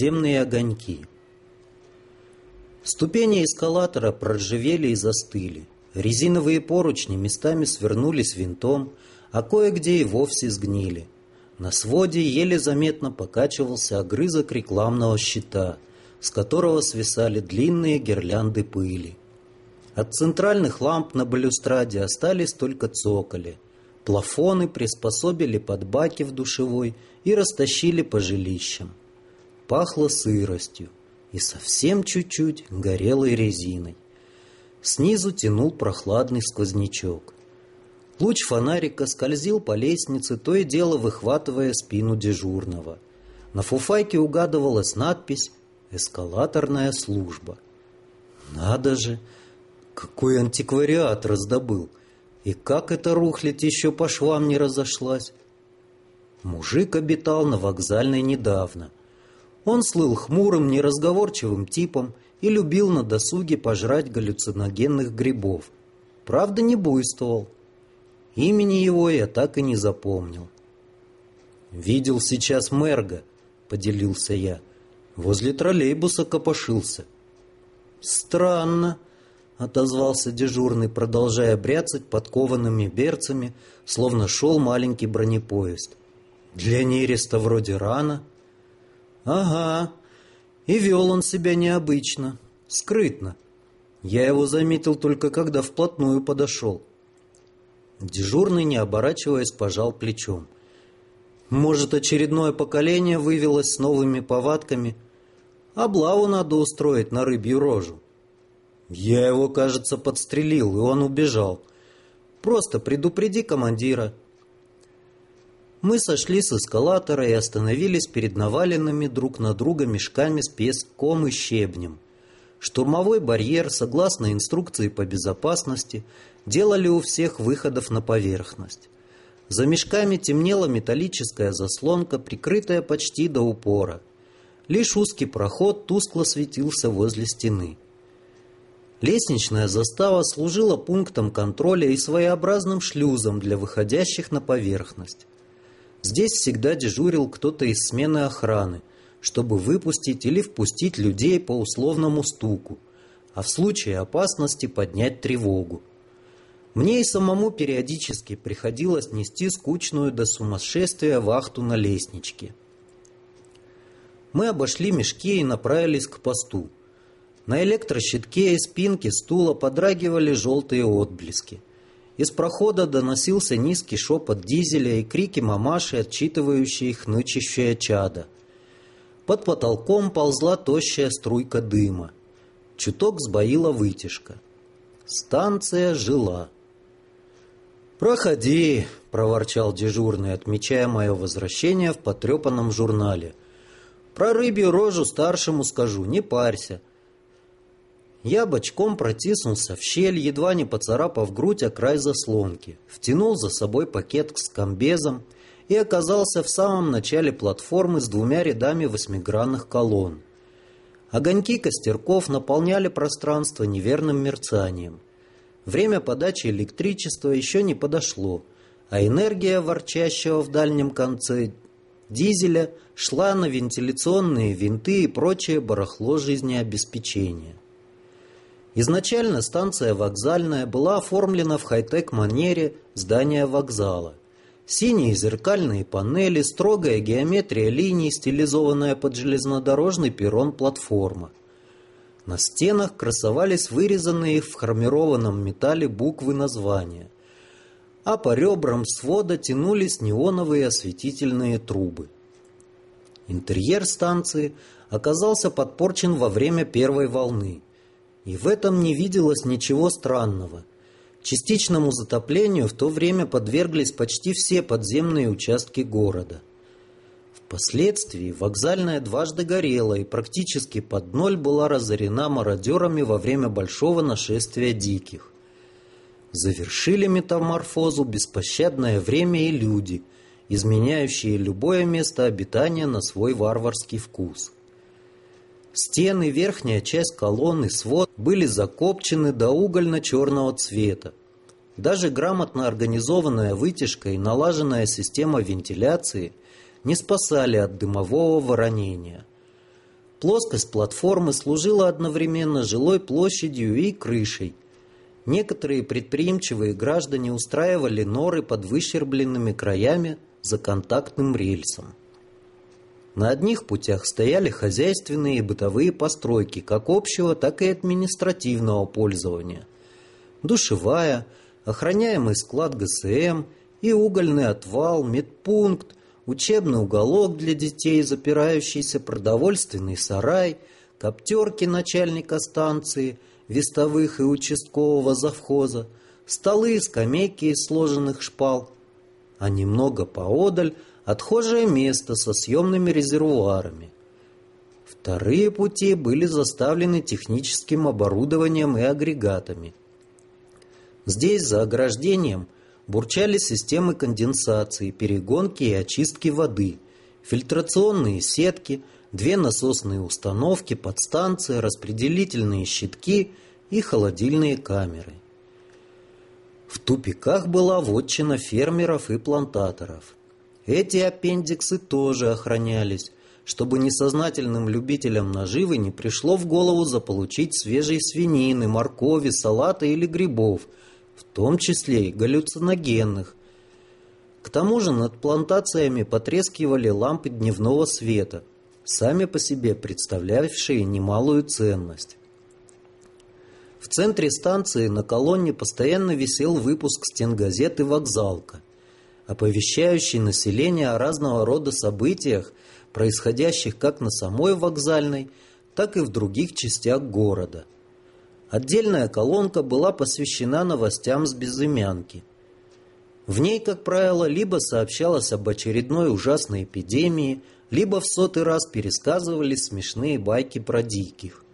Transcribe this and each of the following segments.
Подземные огоньки. Ступени эскалатора проржавели и застыли. Резиновые поручни местами свернулись винтом, а кое-где и вовсе сгнили. На своде еле заметно покачивался огрызок рекламного щита, с которого свисали длинные гирлянды пыли. От центральных ламп на балюстраде остались только цоколи. Плафоны приспособили под баки в душевой и растащили по жилищам. Пахло сыростью и совсем чуть-чуть горелой резиной. Снизу тянул прохладный сквознячок. Луч фонарика скользил по лестнице, то и дело выхватывая спину дежурного. На фуфайке угадывалась надпись «Эскалаторная служба». Надо же, какой антиквариат раздобыл! И как эта рухлядь еще по швам не разошлась? Мужик обитал на вокзальной недавно. Он слыл хмурым, неразговорчивым типом и любил на досуге пожрать галлюциногенных грибов. Правда, не буйствовал. Имени его я так и не запомнил. «Видел сейчас Мерга», — поделился я. «Возле троллейбуса копошился». «Странно», — отозвался дежурный, продолжая бряцать подкованными берцами, словно шел маленький бронепоезд. Для нереста вроде рано. Ага. И вел он себя необычно, скрытно. Я его заметил только когда вплотную подошел. Дежурный, не оборачиваясь, пожал плечом. Может, очередное поколение вывелось с новыми повадками? Облаву надо устроить на рыбью рожу. Я его, кажется, подстрелил, и он убежал. Просто предупреди командира. Мы сошли с эскалатора и остановились перед наваленными друг на друга мешками с песком и щебнем. Штурмовой барьер, согласно инструкции по безопасности, делали у всех выходов на поверхность. За мешками темнела металлическая заслонка, прикрытая почти до упора. Лишь узкий проход тускло светился возле стены. Лестничная застава служила пунктом контроля и своеобразным шлюзом для выходящих на поверхность. Здесь всегда дежурил кто-то из смены охраны, чтобы выпустить или впустить людей по условному стуку, а в случае опасности поднять тревогу. Мне и самому периодически приходилось нести скучную до сумасшествия вахту на лестничке. Мы обошли мешки и направились к посту. На электрощитке и спинке стула подрагивали желтые отблески – из прохода доносился низкий шепот дизеля и крики мамаши, отчитывающие их нычащее чадо. Под потолком ползла тощая струйка дыма. Чуток сбоила вытяжка. Станция жила. «Проходи», — проворчал дежурный, отмечая мое возвращение в потрепанном журнале. «Про рыбью рожу старшему скажу, не парься. Я бочком протиснулся в щель, едва не поцарапав грудь о край заслонки, втянул за собой пакет с комбезом и оказался в самом начале платформы с двумя рядами восьмигранных колонн. Огоньки костерков наполняли пространство неверным мерцанием. Время подачи электричества еще не подошло, а энергия ворчащего в дальнем конце дизеля шла на вентиляционные винты и прочее барахло жизнеобеспечения. Изначально станция вокзальная была оформлена в хай-тек манере здания вокзала. Синие зеркальные панели, строгая геометрия линий, стилизованная под железнодорожный перрон платформа. На стенах красовались вырезанные в хромированном металле буквы названия. А по ребрам свода тянулись неоновые осветительные трубы. Интерьер станции оказался подпорчен во время первой волны – и в этом не виделось ничего странного. Частичному затоплению в то время подверглись почти все подземные участки города. Впоследствии вокзальная дважды горела и практически под ноль была разорена мародерами во время большого нашествия диких. Завершили метаморфозу беспощадное время и люди, изменяющие любое место обитания на свой варварский вкус – Стены, верхняя часть колонны, свод были закопчены до угольно-черного цвета. Даже грамотно организованная вытяжка и налаженная система вентиляции не спасали от дымового воронения. Плоскость платформы служила одновременно жилой площадью и крышей. Некоторые предприимчивые граждане устраивали норы под выщербленными краями за контактным рельсом. На одних путях стояли хозяйственные и бытовые постройки как общего, так и административного пользования. Душевая, охраняемый склад ГСМ и угольный отвал, медпункт, учебный уголок для детей, запирающийся продовольственный сарай, коптерки начальника станции, вестовых и участкового завхоза, столы и скамейки из сложенных шпал. А немного поодаль отхожее место со съемными резервуарами. Вторые пути были заставлены техническим оборудованием и агрегатами. Здесь, за ограждением, бурчали системы конденсации, перегонки и очистки воды, фильтрационные сетки, две насосные установки, подстанции, распределительные щитки и холодильные камеры. В тупиках была вотчина фермеров и плантаторов. Эти аппендиксы тоже охранялись, чтобы несознательным любителям наживы не пришло в голову заполучить свежей свинины, моркови, салата или грибов – в том числе и галлюциногенных. К тому же над плантациями потрескивали лампы дневного света, сами по себе представлявшие немалую ценность. В центре станции на колонне постоянно висел выпуск стенгазеты «Вокзалка», оповещающий население о разного рода событиях, происходящих как на самой вокзальной, так и в других частях города – Отдельная колонка была посвящена новостям с безымянки. В ней, как правило, либо сообщалось об очередной ужасной эпидемии, либо в сотый раз пересказывались смешные байки про диких.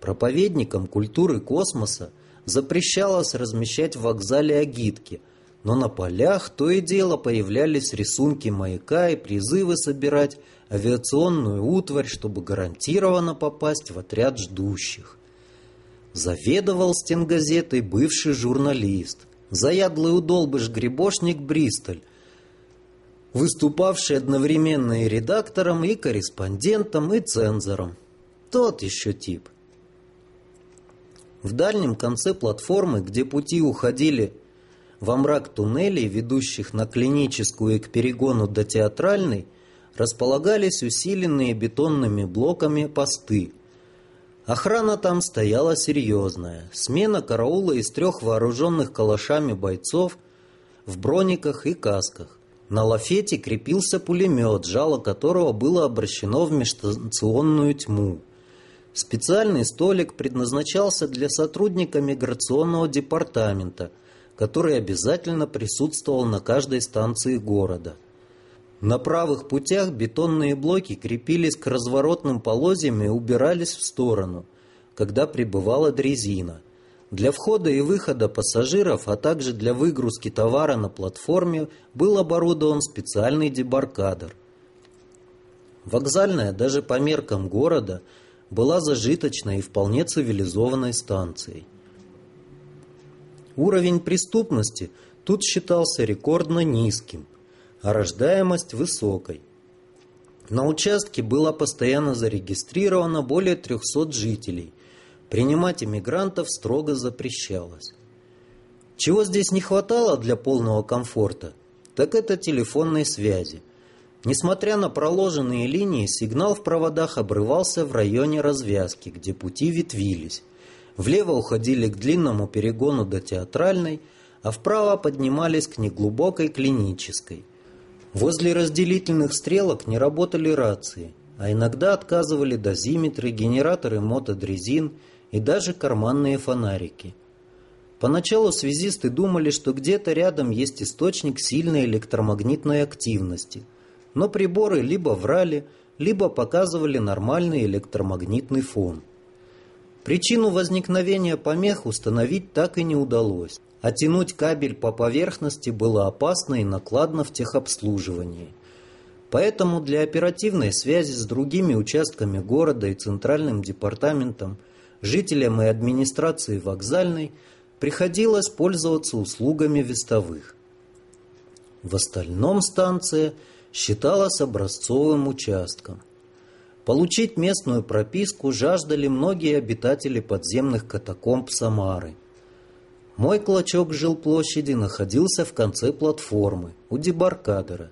Проповедникам культуры космоса запрещалось размещать в вокзале агитки, но на полях то и дело появлялись рисунки маяка и призывы собирать авиационную утварь, чтобы гарантированно попасть в отряд ждущих. Заведовал стенгазетой бывший журналист, заядлый удолбыш-гребошник Бристоль, выступавший одновременно и редактором, и корреспондентом, и цензором. Тот еще тип. В дальнем конце платформы, где пути уходили во мрак туннелей, ведущих на клиническую и к перегону до театральной, располагались усиленные бетонными блоками посты – Охрана там стояла серьезная. Смена караула из трех вооруженных калашами бойцов в брониках и касках. На лафете крепился пулемет, жало которого было обращено в межстанционную тьму. Специальный столик предназначался для сотрудника миграционного департамента, который обязательно присутствовал на каждой станции города – на правых путях бетонные блоки крепились к разворотным полозьям и убирались в сторону, когда прибывала дрезина. Для входа и выхода пассажиров, а также для выгрузки товара на платформе был оборудован специальный дебаркадер. Вокзальная, даже по меркам города, была зажиточной и вполне цивилизованной станцией. Уровень преступности тут считался рекордно низким – а рождаемость высокой. На участке было постоянно зарегистрировано более 300 жителей. Принимать иммигрантов строго запрещалось. Чего здесь не хватало для полного комфорта, так это телефонной связи. Несмотря на проложенные линии, сигнал в проводах обрывался в районе развязки, где пути ветвились. Влево уходили к длинному перегону до театральной, а вправо поднимались к неглубокой клинической – Возле разделительных стрелок не работали рации, а иногда отказывали дозиметры, генераторы мотодрезин и даже карманные фонарики. Поначалу связисты думали, что где-то рядом есть источник сильной электромагнитной активности, но приборы либо врали, либо показывали нормальный электромагнитный фон. Причину возникновения помех установить так и не удалось а кабель по поверхности было опасно и накладно в техобслуживании. Поэтому для оперативной связи с другими участками города и центральным департаментом, жителям и администрации вокзальной приходилось пользоваться услугами вестовых. В остальном станция считалось образцовым участком. Получить местную прописку жаждали многие обитатели подземных катакомб Самары. Мой клочок жилплощади находился в конце платформы, у дебаркадера.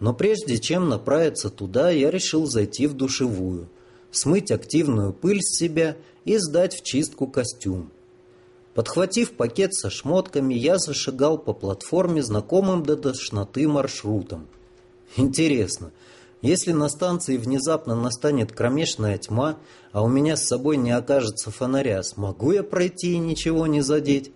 Но прежде чем направиться туда, я решил зайти в душевую, смыть активную пыль с себя и сдать в чистку костюм. Подхватив пакет со шмотками, я зашагал по платформе знакомым до тошноты маршрутом. Интересно, если на станции внезапно настанет кромешная тьма, а у меня с собой не окажется фонаря, смогу я пройти и ничего не задеть?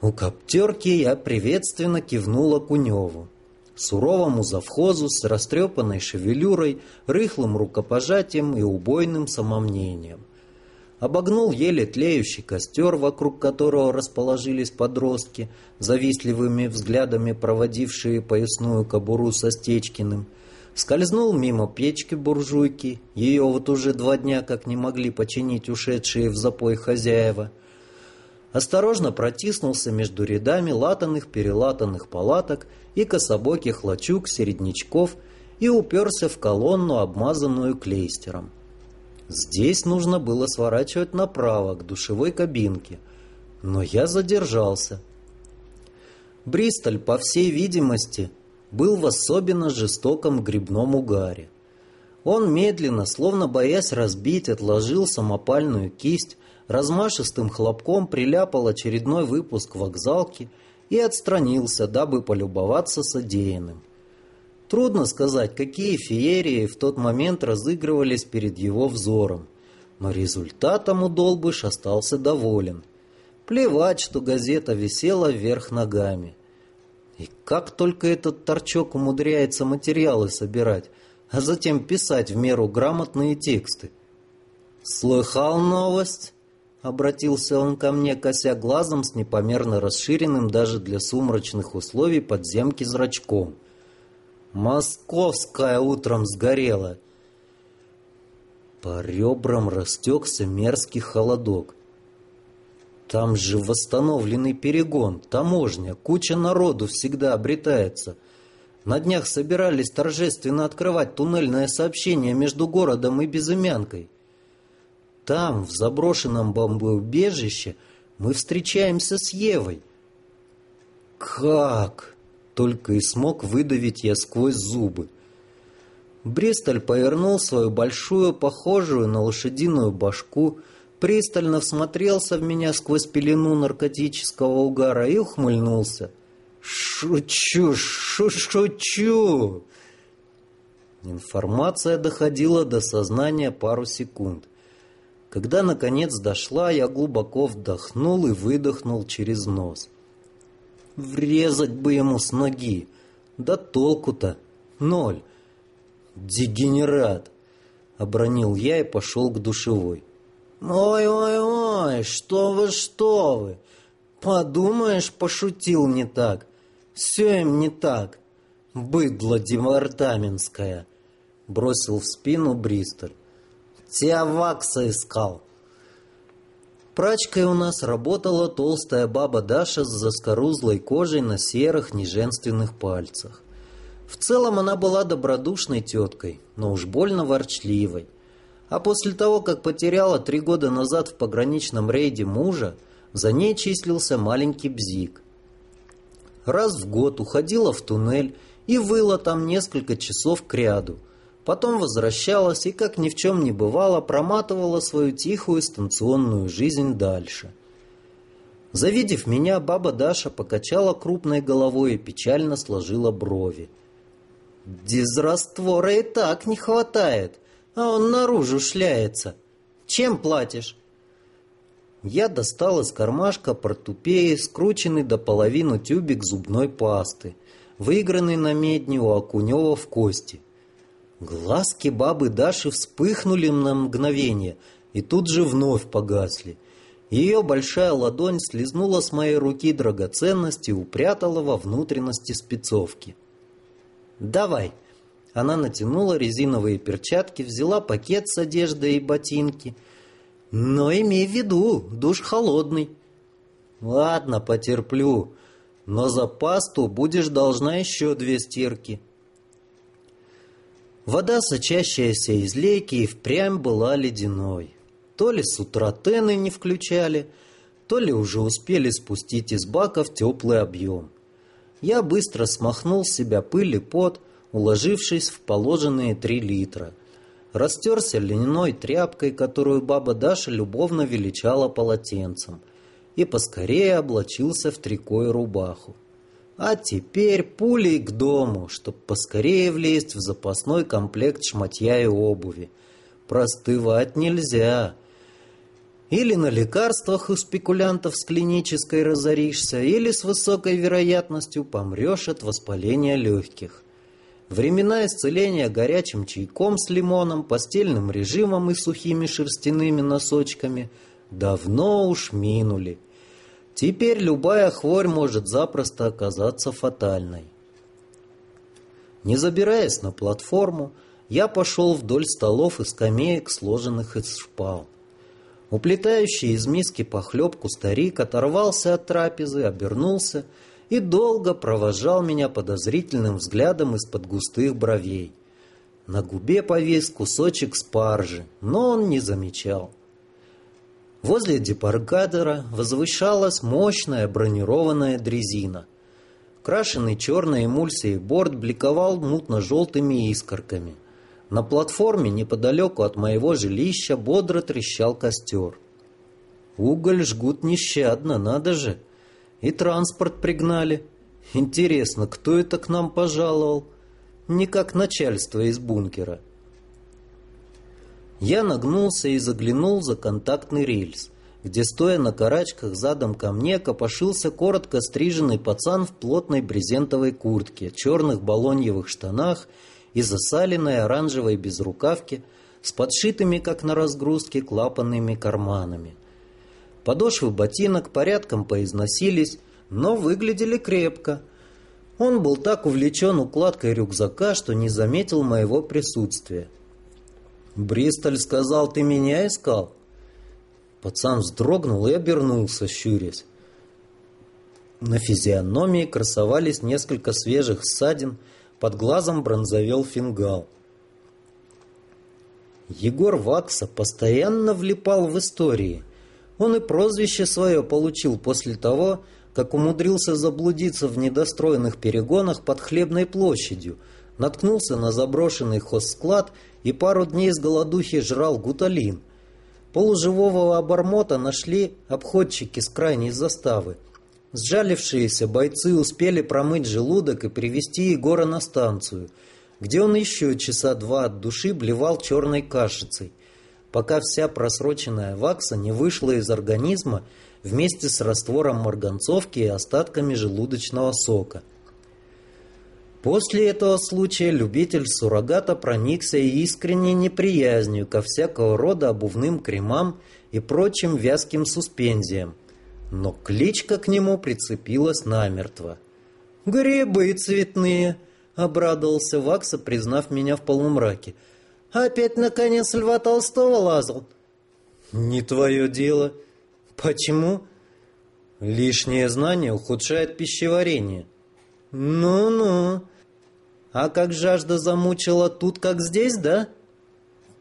У коптерки я приветственно кивнула Куневу. Суровому завхозу с растрепанной шевелюрой, рыхлым рукопожатием и убойным самомнением. Обогнул еле тлеющий костер, вокруг которого расположились подростки, завистливыми взглядами проводившие поясную кобуру со Стечкиным. Скользнул мимо печки буржуйки, ее вот уже два дня как не могли починить ушедшие в запой хозяева – осторожно протиснулся между рядами латанных-перелатанных палаток и кособоких лачуг середнячков и уперся в колонну, обмазанную клейстером. Здесь нужно было сворачивать направо, к душевой кабинке, но я задержался. Бристоль, по всей видимости, был в особенно жестоком грибном угаре. Он медленно, словно боясь разбить, отложил самопальную кисть, размашистым хлопком приляпал очередной выпуск вокзалки и отстранился, дабы полюбоваться содеянным. Трудно сказать, какие феерии в тот момент разыгрывались перед его взором, но результатом у Долбыш остался доволен. Плевать, что газета висела вверх ногами. И как только этот торчок умудряется материалы собирать, а затем писать в меру грамотные тексты. «Слыхал новость?» Обратился он ко мне, кося глазом с непомерно расширенным даже для сумрачных условий подземки зрачком. «Московская утром сгорела!» По ребрам растекся мерзкий холодок. Там же восстановленный перегон, таможня, куча народу всегда обретается. На днях собирались торжественно открывать туннельное сообщение между городом и Безымянкой. Там, в заброшенном бомбоубежище, мы встречаемся с Евой. Как? Только и смог выдавить я сквозь зубы. Бристоль повернул свою большую, похожую на лошадиную башку, пристально всмотрелся в меня сквозь пелену наркотического угара и ухмыльнулся. «Шучу, шу шучу!» Информация доходила до сознания пару секунд. Когда, наконец, дошла, я глубоко вдохнул и выдохнул через нос. Врезать бы ему с ноги. Да толку-то. Ноль. Дегенерат. Обронил я и пошел к душевой. «Ой-ой-ой, что вы, что вы! Подумаешь, пошутил не так. Все им не так. Быдло департаментское!» Бросил в спину Бристоль. Тебя вакса искал. Прачкой у нас работала толстая баба Даша с заскорузлой кожей на серых неженственных пальцах. В целом она была добродушной теткой, но уж больно ворчливой. А после того, как потеряла три года назад в пограничном рейде мужа, за ней числился маленький бзик. Раз в год уходила в туннель и выла там несколько часов к ряду – Потом возвращалась и, как ни в чем не бывало, проматывала свою тихую станционную жизнь дальше. Завидев меня, баба Даша покачала крупной головой и печально сложила брови. «Дизраствора и так не хватает, а он наружу шляется. Чем платишь?» Я достал из кармашка портупеи, скрученный до половины тюбик зубной пасты, выигранный на медне у Окунева в кости – Глазки бабы Даши вспыхнули на мгновение и тут же вновь погасли. Ее большая ладонь слезнула с моей руки драгоценности и упрятала во внутренности спецовки. «Давай!» Она натянула резиновые перчатки, взяла пакет с одеждой и ботинки. «Но имей в виду, душ холодный». «Ладно, потерплю, но за пасту будешь должна еще две стирки». Вода, сочащаяся из лейки, и впрямь была ледяной. То ли с утра тены не включали, то ли уже успели спустить из баков теплый объем. Я быстро смахнул с себя пыль и пот, уложившись в положенные три литра. Растерся льняной тряпкой, которую баба Даша любовно величала полотенцем, и поскорее облачился в трико и рубаху. А теперь пулей к дому, чтоб поскорее влезть в запасной комплект шматья и обуви. Простывать нельзя. Или на лекарствах у спекулянтов с клинической разоришься, или с высокой вероятностью помрешь от воспаления легких. Времена исцеления горячим чайком с лимоном, постельным режимом и сухими шерстяными носочками давно уж минули. Теперь любая хворь может запросто оказаться фатальной. Не забираясь на платформу, я пошел вдоль столов и скамеек, сложенных из шпал. Уплетающий из миски похлебку старик оторвался от трапезы, обернулся и долго провожал меня подозрительным взглядом из-под густых бровей. На губе повис кусочек спаржи, но он не замечал. Возле депаргадера возвышалась мощная бронированная дрезина. Крашенный черной эмульсией борт бликовал мутно-желтыми искорками. На платформе неподалеку от моего жилища бодро трещал костер. Уголь жгут нещадно, надо же. И транспорт пригнали. Интересно, кто это к нам пожаловал? Не как начальство из бункера. Я нагнулся и заглянул за контактный рельс, где, стоя на карачках задом ко мне, копошился коротко стриженный пацан в плотной брезентовой куртке, черных балоньевых штанах и засаленной оранжевой безрукавке с подшитыми, как на разгрузке, клапанными карманами. Подошвы ботинок порядком поизносились, но выглядели крепко. Он был так увлечен укладкой рюкзака, что не заметил моего присутствия. «Бристоль сказал, ты меня искал?» Пацан вздрогнул и обернулся, щурясь. На физиономии красовались несколько свежих ссадин, под глазом бронзовел фингал. Егор Вакса постоянно влипал в истории. Он и прозвище свое получил после того, как умудрился заблудиться в недостроенных перегонах под Хлебной площадью, наткнулся на заброшенный хозсклад и пару дней с голодухи жрал гуталин. Полуживого обормота нашли обходчики с крайней заставы. Сжалившиеся бойцы успели промыть желудок и привести Егора на станцию, где он еще часа два от души блевал черной кашицей, пока вся просроченная вакса не вышла из организма вместе с раствором марганцовки и остатками желудочного сока. После этого случая любитель суррогата проникся искренней неприязнью ко всякого рода обувным кремам и прочим вязким суспензиям, но кличка к нему прицепилась намертво. «Грибы цветные!» — обрадовался Вакса, признав меня в полумраке. «Опять, наконец, Льва Толстого лазал?» «Не твое дело. Почему?» «Лишнее знание ухудшает пищеварение». «Ну-ну. А как жажда замучила, тут как здесь, да?»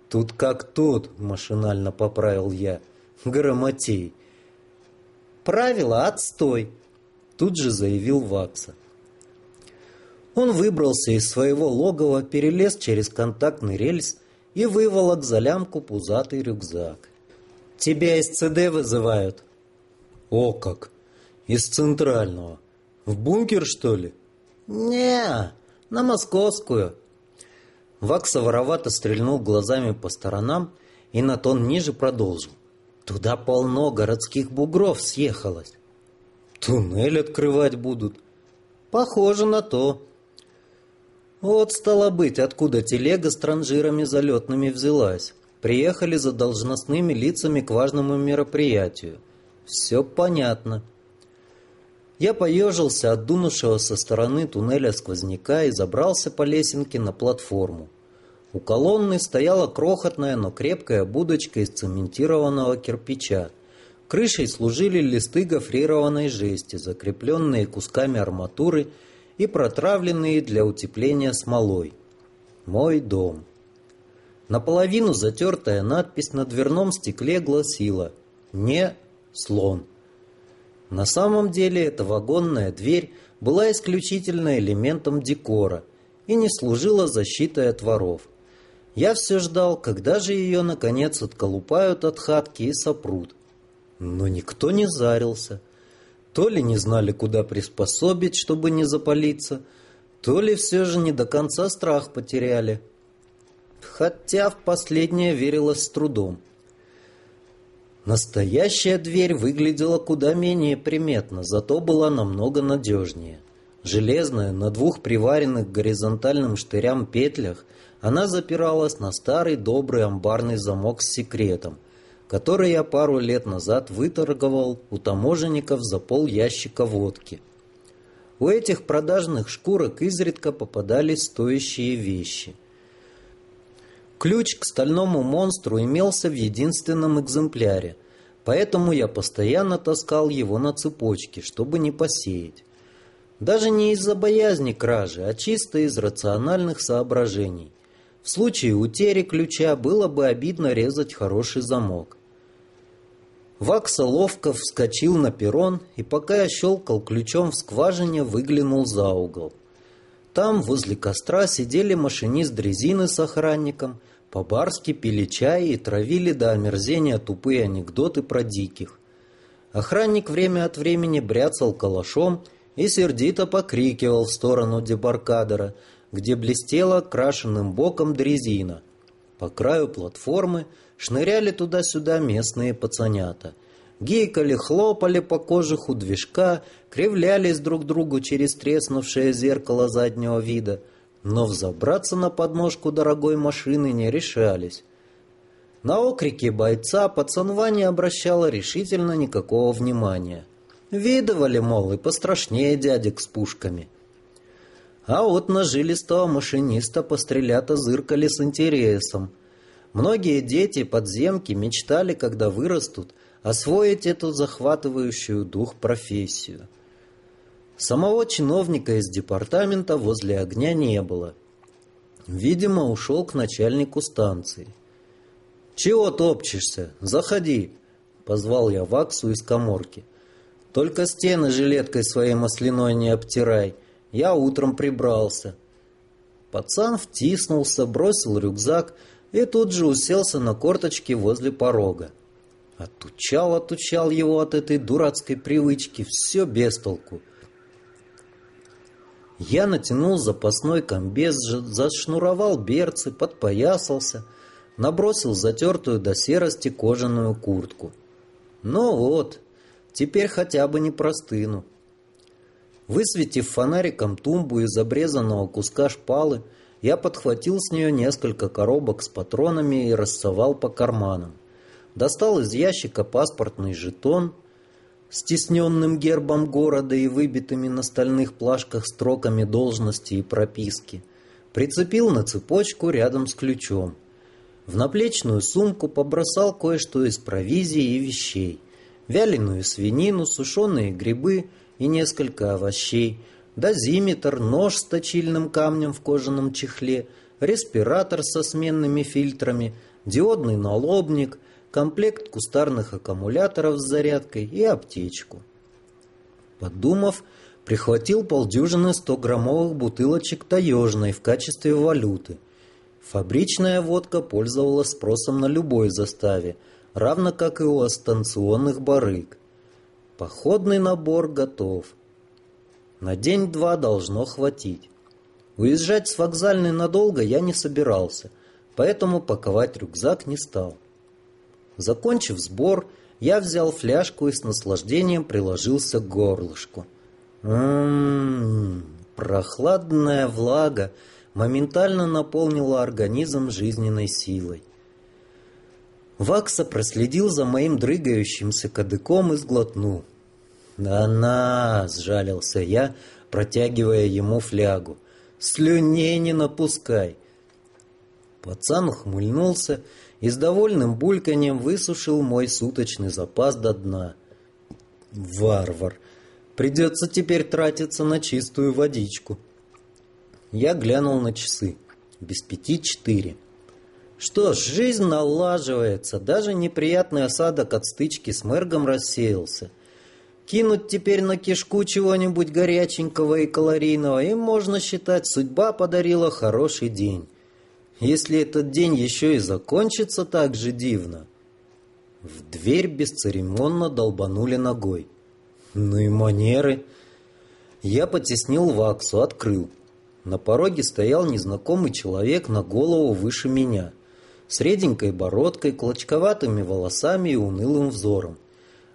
«Тут как тут», — машинально поправил я. «Грамотей». Правила отстой!» Тут же заявил Вакса. Он выбрался из своего логова, перелез через контактный рельс и выволок за лямку пузатый рюкзак. «Тебя из ЦД вызывают». «О как! Из центрального. В бункер, что ли?» «Не, на московскую». Вакса воровато стрельнул глазами по сторонам и на тон ниже продолжил. Туда полно городских бугров съехалось. Туннель открывать будут. Похоже на то. Вот стало быть, откуда телега с транжирами залетными взялась. Приехали за должностными лицами к важному мероприятию. Все понятно. Я поежился от дунувшего со стороны туннеля сквозняка и забрался по лесенке на платформу. У колонны стояла крохотная, но крепкая будочка из цементированного кирпича. Крышей служили листы гофрированной жести, закрепленные кусками арматуры и протравленные для утепления смолой. Мой дом. Наполовину затертая надпись на дверном стекле гласила «Не слон». На самом деле эта вагонная дверь была исключительно элементом декора и не служила защитой от воров. Я все ждал, когда же ее, наконец, отколупают от хатки и сопрут. Но никто не зарился. То ли не знали, куда приспособить, чтобы не запалиться, то ли все же не до конца страх потеряли. Хотя в последнее верилось с трудом. Настоящая дверь выглядела куда менее приметно, зато была намного надежнее. Железная, на двух приваренных горизонтальным штырям петлях, она запиралась на старый добрый амбарный замок с секретом, который я пару лет назад выторговал у таможенников за пол ящика водки. У этих продажных шкурок изредка попадались стоящие вещи. Ключ к стальному монстру имелся в единственном экземпляре, поэтому я постоянно таскал его на цепочке, чтобы не посеять. Даже не из-за боязни кражи, а чисто из рациональных соображений. В случае утери ключа было бы обидно резать хороший замок. Вакса ловко вскочил на перрон и, пока я щелкал ключом в скважине, выглянул за угол. Там, возле костра, сидели машинист дрезины с охранником – по-барски пили чай и травили до омерзения тупые анекдоты про диких. Охранник время от времени бряцал калашом и сердито покрикивал в сторону дебаркадера, где блестела крашенным боком дрезина. По краю платформы шныряли туда-сюда местные пацанята. Гейкали, хлопали по кожуху движка, кривлялись друг другу через треснувшее зеркало заднего вида — но взобраться на подножку дорогой машины не решались. На окрики бойца пацанва не обращала решительно никакого внимания. Видывали, мол, и пострашнее дядек с пушками. А вот на жилистого машиниста пострелята зыркали с интересом. Многие дети подземки мечтали, когда вырастут, освоить эту захватывающую дух профессию – Самого чиновника из департамента возле огня не было. Видимо, ушел к начальнику станции. «Чего топчешься? Заходи!» — позвал я Ваксу из коморки. «Только стены жилеткой своей масляной не обтирай. Я утром прибрался». Пацан втиснулся, бросил рюкзак и тут же уселся на корточки возле порога. Отучал, отучал его от этой дурацкой привычки, все без толку. Я натянул запасной комбез, зашнуровал берцы, подпоясался, набросил затертую до серости кожаную куртку. Ну вот, теперь хотя бы не простыну. Высветив фонариком тумбу из обрезанного куска шпалы, я подхватил с нее несколько коробок с патронами и рассовал по карманам. Достал из ящика паспортный жетон, стесненным гербом города и выбитыми на стальных плашках строками должности и прописки, прицепил на цепочку рядом с ключом. В наплечную сумку побросал кое-что из провизии и вещей. Вяленую свинину, сушеные грибы и несколько овощей, дозиметр, нож с точильным камнем в кожаном чехле, респиратор со сменными фильтрами, диодный налобник — комплект кустарных аккумуляторов с зарядкой и аптечку. Подумав, прихватил полдюжины 100-граммовых бутылочек таежной в качестве валюты. Фабричная водка пользовалась спросом на любой заставе, равно как и у станционных барыг. Походный набор готов. На день-два должно хватить. Уезжать с вокзальной надолго я не собирался, поэтому паковать рюкзак не стал. Закончив сбор, я взял фляжку и с наслаждением приложился к горлышку. Ммм, прохладная влага моментально наполнила организм жизненной силой. Вакса проследил за моим дрыгающимся кадыком и сглотнул. «Да-на!» — сжалился я, протягивая ему флягу. «Слюней не напускай!» Пацан ухмыльнулся и с довольным бульканьем высушил мой суточный запас до дна. Варвар! Придется теперь тратиться на чистую водичку. Я глянул на часы. без пяти четыре. Что ж, жизнь налаживается, даже неприятный осадок от стычки с Мергом рассеялся. Кинуть теперь на кишку чего-нибудь горяченького и калорийного, и можно считать, судьба подарила хороший день. Если этот день еще и закончится так же дивно. В дверь бесцеремонно долбанули ногой. Ну и манеры. Я потеснил ваксу, открыл. На пороге стоял незнакомый человек на голову выше меня. С реденькой бородкой, клочковатыми волосами и унылым взором.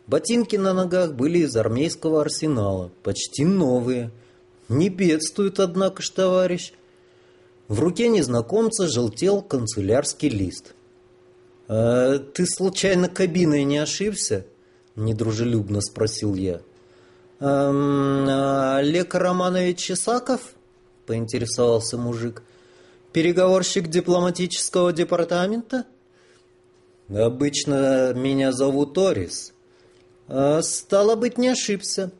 Ботинки на ногах были из армейского арсенала, почти новые. Не бедствует, однако ж, товарищ. В руке незнакомца желтел канцелярский лист. «А ты случайно кабиной не ошибся?» — недружелюбно спросил я. «Эм, а Олег Романович Исаков?» — поинтересовался мужик. «Переговорщик дипломатического департамента?» «Обычно меня зовут Орис», а, «Стало быть, не ошибся».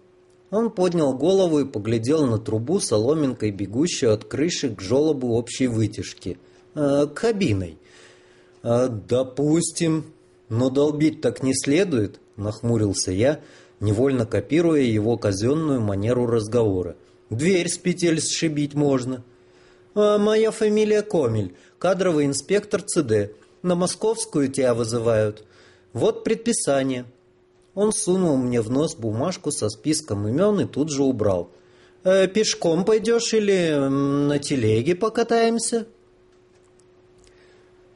Он поднял голову и поглядел на трубу соломинкой, бегущую от крыши к желобу общей вытяжки. Э, кабиной. Э, «Допустим. Но долбить так не следует», — нахмурился я, невольно копируя его казенную манеру разговора. «Дверь с петель сшибить можно». «А моя фамилия Комель, кадровый инспектор ЦД. На московскую тебя вызывают. Вот предписание». Он сунул мне в нос бумажку со списком имен и тут же убрал. «Э, «Пешком пойдешь или на телеге покатаемся?»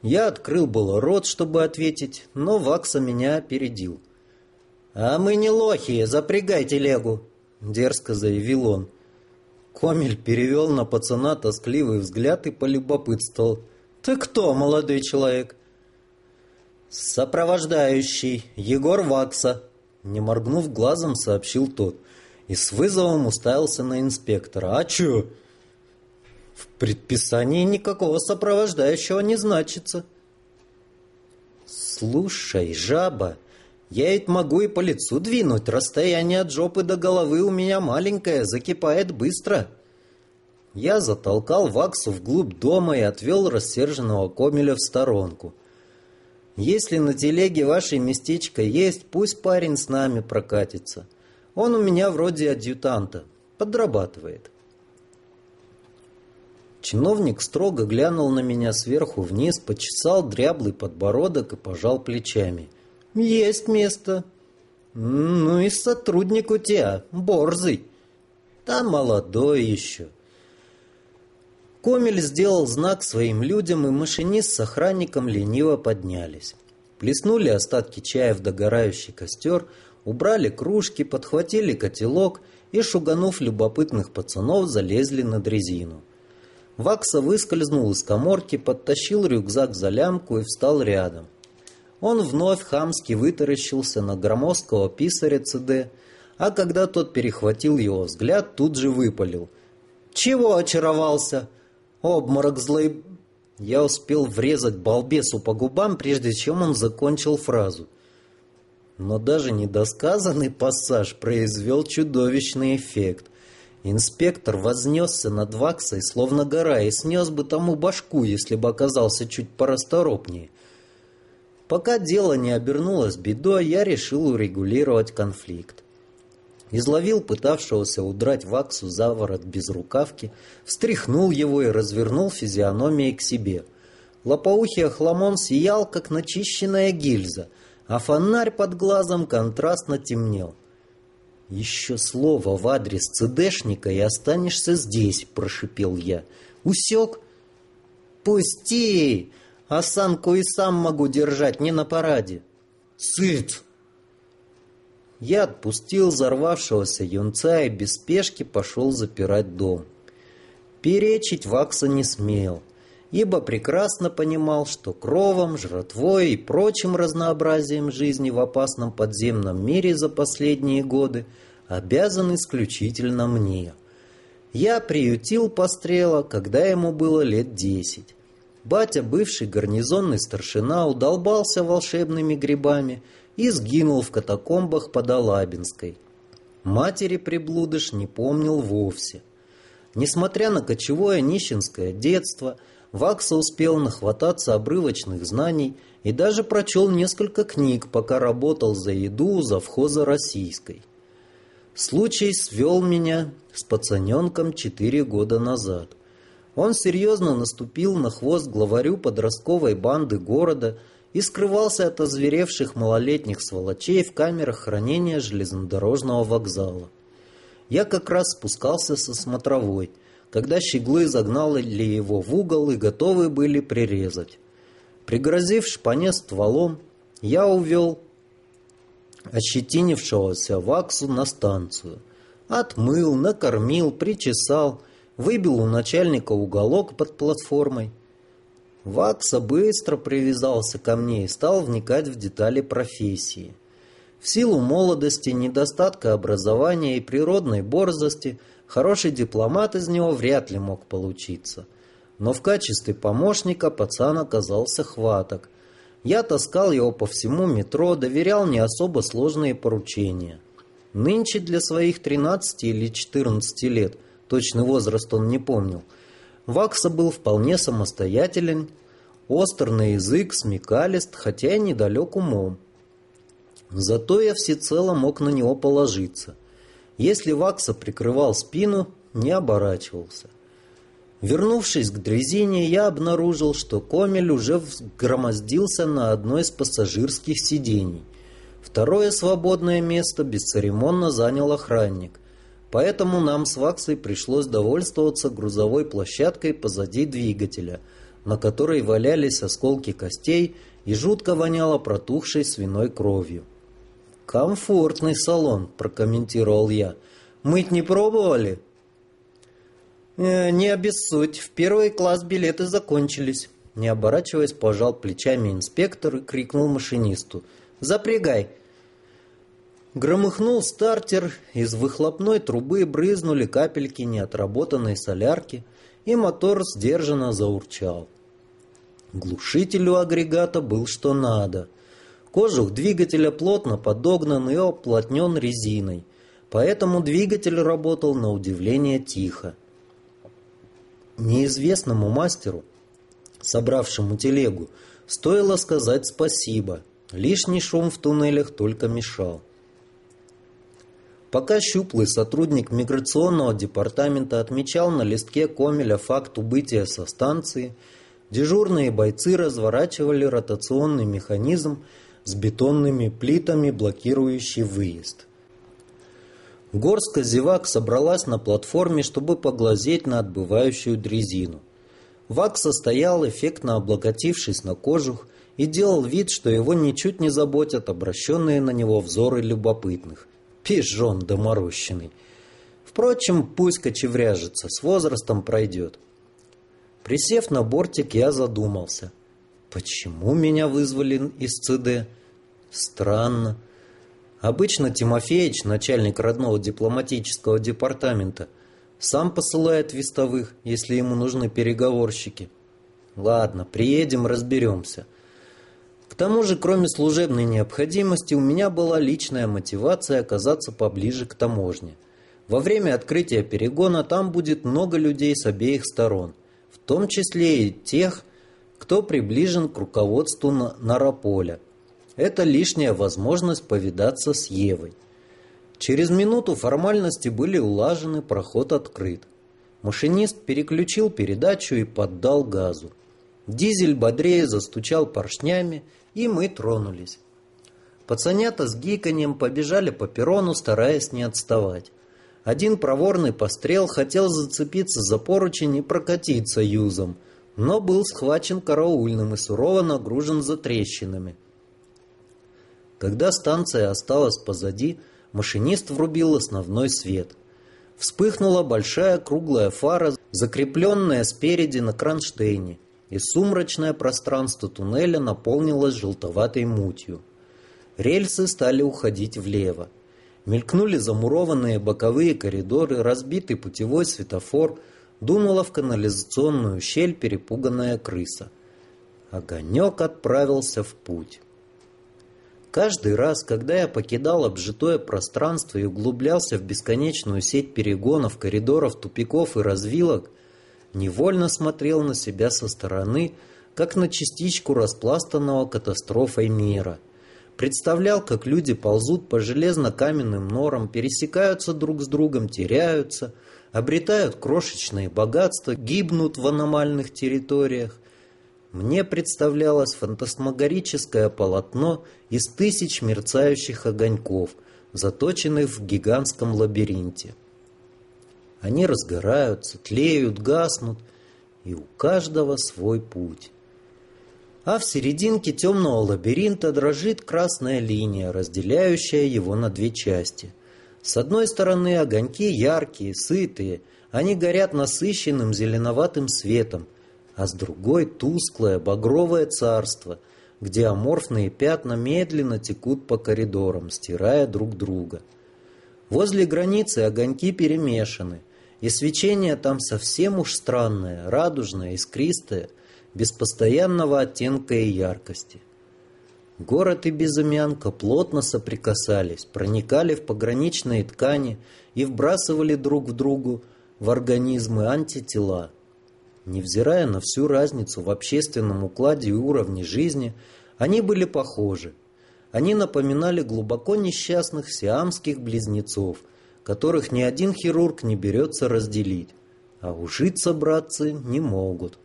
Я открыл было рот, чтобы ответить, но Вакса меня опередил. «А мы не лохи, запрягай телегу!» — дерзко заявил он. Комель перевел на пацана тоскливый взгляд и полюбопытствовал. «Ты кто, молодой человек?» «Сопровождающий, Егор Вакса», не моргнув глазом, сообщил тот. И с вызовом уставился на инспектора. «А чё?» «В предписании никакого сопровождающего не значится». «Слушай, жаба, я ведь могу и по лицу двинуть. Расстояние от жопы до головы у меня маленькое, закипает быстро». Я затолкал Ваксу вглубь дома и отвел рассерженного Комеля в сторонку. Если на телеге ваше местечко есть, пусть парень с нами прокатится. Он у меня вроде адъютанта, подрабатывает. Чиновник строго глянул на меня сверху вниз, почесал дряблый подбородок и пожал плечами. «Есть место». «Ну и сотрудник у тебя, борзый». «Да молодой еще». Комель сделал знак своим людям, и машинист с охранником лениво поднялись. Плеснули остатки чая в догорающий костер, убрали кружки, подхватили котелок и, шуганув любопытных пацанов, залезли на дрезину. Вакса выскользнул из коморки, подтащил рюкзак за лямку и встал рядом. Он вновь хамски вытаращился на громоздкого писаря ЦД, а когда тот перехватил его взгляд, тут же выпалил. «Чего очаровался?» Обморок злой... Я успел врезать балбесу по губам, прежде чем он закончил фразу. Но даже недосказанный пассаж произвел чудовищный эффект. Инспектор вознесся над Ваксой, словно гора, и снес бы тому башку, если бы оказался чуть порасторопнее. Пока дело не обернулось бедой, я решил урегулировать конфликт изловил пытавшегося удрать Ваксу за ворот без рукавки, встряхнул его и развернул физиономией к себе. Лопоухий охламон сиял, как начищенная гильза, а фонарь под глазом контрастно темнел. «Еще слово в адрес ЦДшника и останешься здесь», — прошипел я. «Усек?» «Пусти! Осанку и сам могу держать, не на параде». «Сыт!» Я отпустил взорвавшегося юнца и без спешки пошел запирать дом. Перечить Вакса не смел, ибо прекрасно понимал, что кровом, жратвой и прочим разнообразием жизни в опасном подземном мире за последние годы обязан исключительно мне. Я приютил пострела, когда ему было лет десять. Батя, бывший гарнизонный старшина, удолбался волшебными грибами – и сгинул в катакомбах под Алабинской. Матери приблудыш не помнил вовсе. Несмотря на кочевое нищенское детство, Вакса успел нахвататься обрывочных знаний и даже прочел несколько книг, пока работал за еду у завхоза российской. Случай свел меня с пацаненком четыре года назад. Он серьезно наступил на хвост главарю подростковой банды города и скрывался от озверевших малолетних сволочей в камерах хранения железнодорожного вокзала. Я как раз спускался со смотровой, когда щеглы загнали его в угол и готовы были прирезать. Пригрозив шпане стволом, я увел ощетинившегося Ваксу на станцию. Отмыл, накормил, причесал, выбил у начальника уголок под платформой. Вакса быстро привязался ко мне и стал вникать в детали профессии. В силу молодости, недостатка образования и природной борзости хороший дипломат из него вряд ли мог получиться. Но в качестве помощника пацан оказался хваток. Я таскал его по всему метро, доверял не особо сложные поручения. Нынче для своих 13 или 14 лет, точный возраст он не помнил – Вакса был вполне самостоятелен, остр на язык, смекалист, хотя и недалек умом. Зато я всецело мог на него положиться. Если Вакса прикрывал спину, не оборачивался. Вернувшись к дрезине, я обнаружил, что Комель уже громоздился на одной из пассажирских сидений. Второе свободное место бесцеремонно занял охранник. Поэтому нам с Ваксой пришлось довольствоваться грузовой площадкой позади двигателя, на которой валялись осколки костей и жутко воняло протухшей свиной кровью. «Комфортный салон», – прокомментировал я. «Мыть не пробовали?» э, «Не обессудь, в первый класс билеты закончились». Не оборачиваясь, пожал плечами инспектор и крикнул машинисту. «Запрягай!» Громыхнул стартер, из выхлопной трубы брызнули капельки неотработанной солярки, и мотор сдержанно заурчал. Глушитель у агрегата был что надо. Кожух двигателя плотно подогнан и оплотнен резиной, поэтому двигатель работал на удивление тихо. Неизвестному мастеру, собравшему телегу, стоило сказать спасибо. Лишний шум в туннелях только мешал. Пока щуплый сотрудник миграционного департамента отмечал на листке Комеля факт убытия со станции, дежурные бойцы разворачивали ротационный механизм с бетонными плитами, блокирующий выезд. Горстка зевак собралась на платформе, чтобы поглазеть на отбывающую дрезину. Вак состоял, эффектно облокотившись на кожух, и делал вид, что его ничуть не заботят обращенные на него взоры любопытных. Пижон доморощенный. Впрочем, пусть кочевряжется, с возрастом пройдет. Присев на бортик, я задумался. Почему меня вызвали из ЦД? Странно. Обычно Тимофеич, начальник родного дипломатического департамента, сам посылает вестовых, если ему нужны переговорщики. Ладно, приедем, разберемся. К тому же, кроме служебной необходимости, у меня была личная мотивация оказаться поближе к таможне. Во время открытия перегона там будет много людей с обеих сторон, в том числе и тех, кто приближен к руководству Нарополя. Это лишняя возможность повидаться с Евой. Через минуту формальности были улажены, проход открыт. Машинист переключил передачу и поддал газу. Дизель бодрее застучал поршнями, и мы тронулись. Пацанята с гиканьем побежали по перрону, стараясь не отставать. Один проворный пострел хотел зацепиться за поручень и прокатиться юзом, но был схвачен караульным и сурово нагружен за трещинами. Когда станция осталась позади, машинист врубил основной свет. Вспыхнула большая круглая фара, закрепленная спереди на кронштейне и сумрачное пространство туннеля наполнилось желтоватой мутью. Рельсы стали уходить влево. Мелькнули замурованные боковые коридоры, разбитый путевой светофор, дунула в канализационную щель перепуганная крыса. Огонек отправился в путь. Каждый раз, когда я покидал обжитое пространство и углублялся в бесконечную сеть перегонов, коридоров, тупиков и развилок, невольно смотрел на себя со стороны, как на частичку распластанного катастрофой мира. Представлял, как люди ползут по железно-каменным норам, пересекаются друг с другом, теряются, обретают крошечные богатства, гибнут в аномальных территориях, мне представлялось фантасмагорическое полотно из тысяч мерцающих огоньков, заточенных в гигантском лабиринте. Они разгораются, тлеют, гаснут, и у каждого свой путь. А в серединке темного лабиринта дрожит красная линия, разделяющая его на две части. С одной стороны огоньки яркие, сытые, они горят насыщенным зеленоватым светом – а с другой тусклое багровое царство, где аморфные пятна медленно текут по коридорам, стирая друг друга. Возле границы огоньки перемешаны, и свечение там совсем уж странное, радужное, искристое, без постоянного оттенка и яркости. Город и безымянка плотно соприкасались, проникали в пограничные ткани и вбрасывали друг в другу в организмы антитела – Невзирая на всю разницу в общественном укладе и уровне жизни, они были похожи. Они напоминали глубоко несчастных сиамских близнецов, которых ни один хирург не берется разделить. А ужиться, братцы, не могут.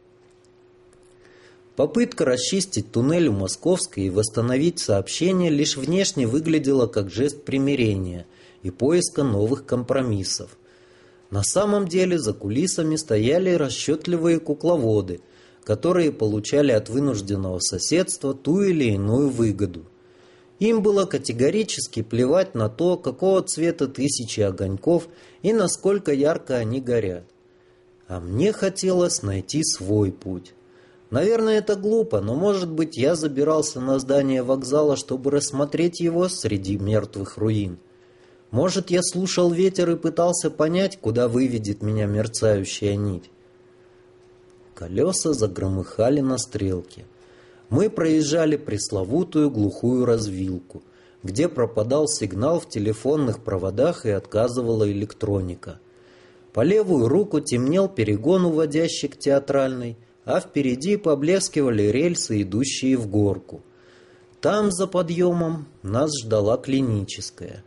Попытка расчистить туннель у Московской и восстановить сообщение лишь внешне выглядела как жест примирения и поиска новых компромиссов – на самом деле за кулисами стояли расчетливые кукловоды, которые получали от вынужденного соседства ту или иную выгоду. Им было категорически плевать на то, какого цвета тысячи огоньков и насколько ярко они горят. А мне хотелось найти свой путь. Наверное, это глупо, но, может быть, я забирался на здание вокзала, чтобы рассмотреть его среди мертвых руин. Может, я слушал ветер и пытался понять, куда выведет меня мерцающая нить. Колеса загромыхали на стрелке. Мы проезжали пресловутую глухую развилку, где пропадал сигнал в телефонных проводах и отказывала электроника. По левую руку темнел перегон, уводящий к театральной, а впереди поблескивали рельсы, идущие в горку. Там, за подъемом, нас ждала клиническая.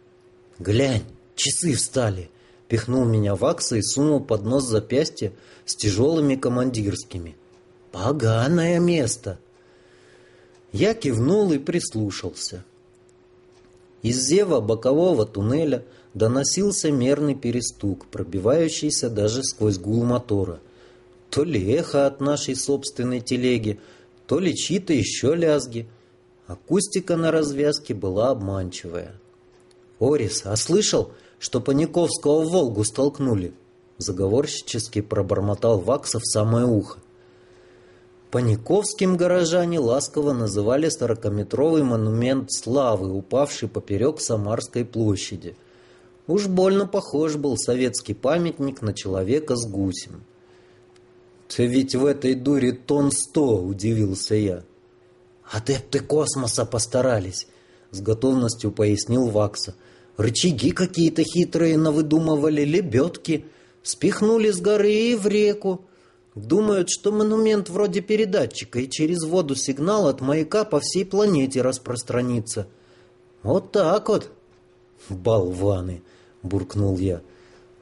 «Глянь, часы встали!» Пихнул меня Вакса и сунул под нос запястья с тяжелыми командирскими. «Поганое место!» Я кивнул и прислушался. Из зева бокового туннеля доносился мерный перестук, пробивающийся даже сквозь гул мотора. То ли эхо от нашей собственной телеги, то ли чьи-то еще лязги. Акустика на развязке была обманчивая. «Орис, а слышал, что Паниковского в Волгу столкнули?» Заговорщически пробормотал Вакса в самое ухо. Паниковским горожане ласково называли сорокаметровый монумент славы, упавший поперек Самарской площади. Уж больно похож был советский памятник на человека с гусем. «Ты ведь в этой дуре тон сто!» – удивился я. «Адепты космоса постарались!» – с готовностью пояснил Вакса – Рычаги какие-то хитрые навыдумывали, лебедки. Спихнули с горы и в реку. Думают, что монумент вроде передатчика, и через воду сигнал от маяка по всей планете распространится. Вот так вот. Болваны, буркнул я.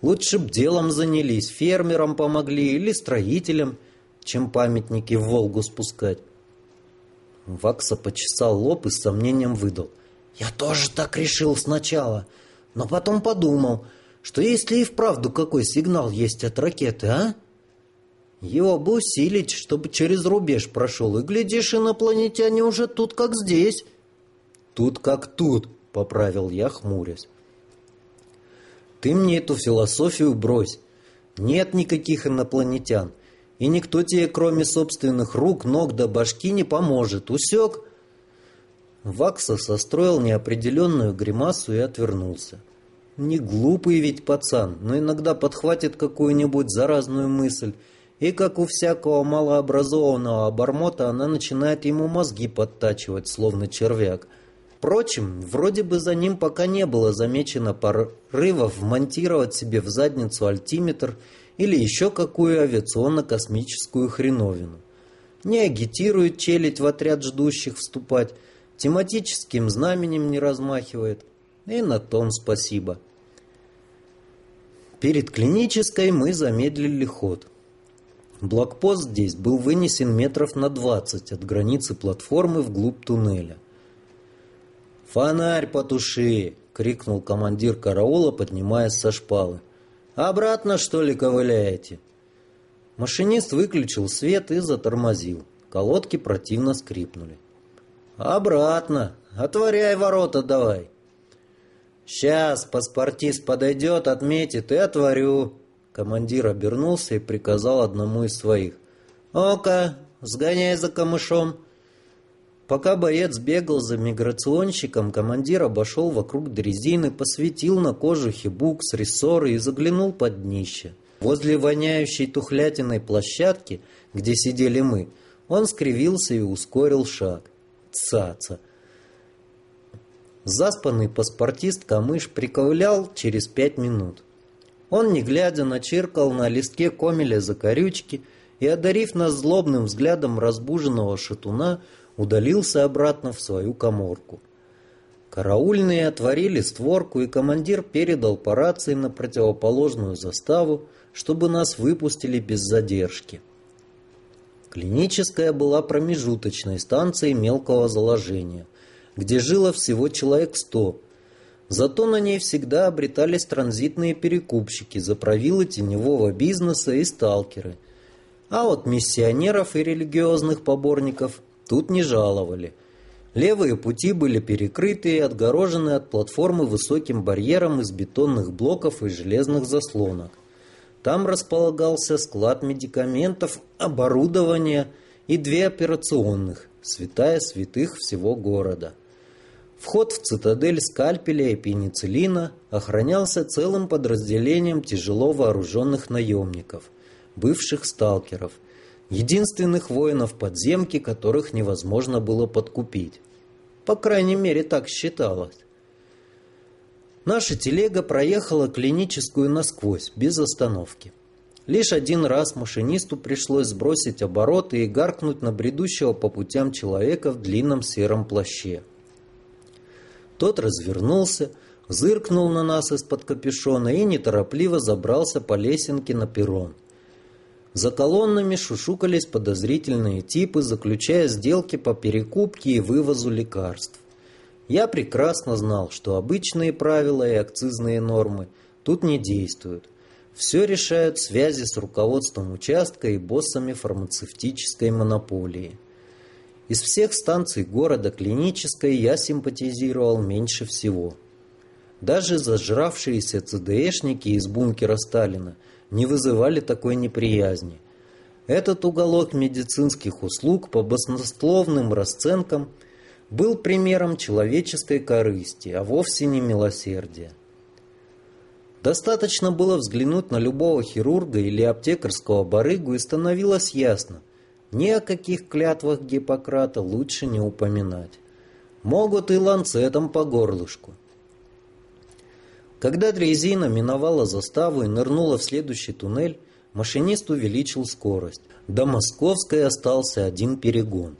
Лучше б делом занялись, фермерам помогли или строителям, чем памятники в Волгу спускать. Вакса почесал лоб и с сомнением выдал. Я тоже так решил сначала, но потом подумал, что если и вправду какой сигнал есть от ракеты, а? Его бы усилить, чтобы через рубеж прошел, и, глядишь, инопланетяне уже тут как здесь. Тут как тут, поправил я, хмурясь. Ты мне эту философию брось. Нет никаких инопланетян, и никто тебе, кроме собственных рук, ног да башки, не поможет. Усек? Вакса состроил неопределенную гримасу и отвернулся. Не глупый ведь пацан, но иногда подхватит какую-нибудь заразную мысль, и, как у всякого малообразованного обормота, она начинает ему мозги подтачивать, словно червяк. Впрочем, вроде бы за ним пока не было замечено порывов вмонтировать себе в задницу альтиметр или еще какую авиационно-космическую хреновину. Не агитирует челядь в отряд ждущих вступать, тематическим знаменем не размахивает. И на том спасибо. Перед клинической мы замедлили ход. Блокпост здесь был вынесен метров на двадцать от границы платформы вглубь туннеля. «Фонарь потуши!» — крикнул командир караула, поднимаясь со шпалы. «Обратно, что ли, ковыляете?» Машинист выключил свет и затормозил. Колодки противно скрипнули. «Обратно! Отворяй ворота давай!» «Сейчас паспортист подойдет, отметит и отворю!» Командир обернулся и приказал одному из своих. «Ока, сгоняй за камышом!» Пока боец бегал за миграционщиком, командир обошел вокруг дрезины, посветил на кожухе букс, рессоры и заглянул под днище. Возле воняющей тухлятиной площадки, где сидели мы, он скривился и ускорил шаг. Цаца! Заспанный паспортист Камыш приковылял через пять минут. Он, не глядя, начиркал на листке комеля закорючки и, одарив нас злобным взглядом разбуженного шатуна, удалился обратно в свою коморку. Караульные отворили створку, и командир передал по рации на противоположную заставу, чтобы нас выпустили без задержки. Клиническая была промежуточной станцией мелкого заложения, где жило всего человек сто. Зато на ней всегда обретались транзитные перекупщики, заправилы теневого бизнеса и сталкеры. А вот миссионеров и религиозных поборников Тут не жаловали. Левые пути были перекрыты и отгорожены от платформы высоким барьером из бетонных блоков и железных заслонок. Там располагался склад медикаментов, оборудования и две операционных, святая святых всего города. Вход в цитадель скальпеля и пенициллина охранялся целым подразделением тяжело вооруженных наемников, бывших сталкеров – единственных воинов подземки, которых невозможно было подкупить. По крайней мере, так считалось. Наша телега проехала клиническую насквозь, без остановки. Лишь один раз машинисту пришлось сбросить обороты и гаркнуть на бредущего по путям человека в длинном сером плаще. Тот развернулся, зыркнул на нас из-под капюшона и неторопливо забрался по лесенке на перрон. За колоннами шушукались подозрительные типы, заключая сделки по перекупке и вывозу лекарств. Я прекрасно знал, что обычные правила и акцизные нормы тут не действуют. Все решают связи с руководством участка и боссами фармацевтической монополии. Из всех станций города клинической я симпатизировал меньше всего. Даже зажравшиеся ЦДшники из бункера Сталина – не вызывали такой неприязни. Этот уголок медицинских услуг по баснословным расценкам был примером человеческой корысти, а вовсе не милосердия. Достаточно было взглянуть на любого хирурга или аптекарского барыгу, и становилось ясно, ни о каких клятвах Гиппократа лучше не упоминать. Могут и ланцетом по горлышку. Когда дрезина миновала заставу и нырнула в следующий туннель, машинист увеличил скорость. До Московской остался один перегон.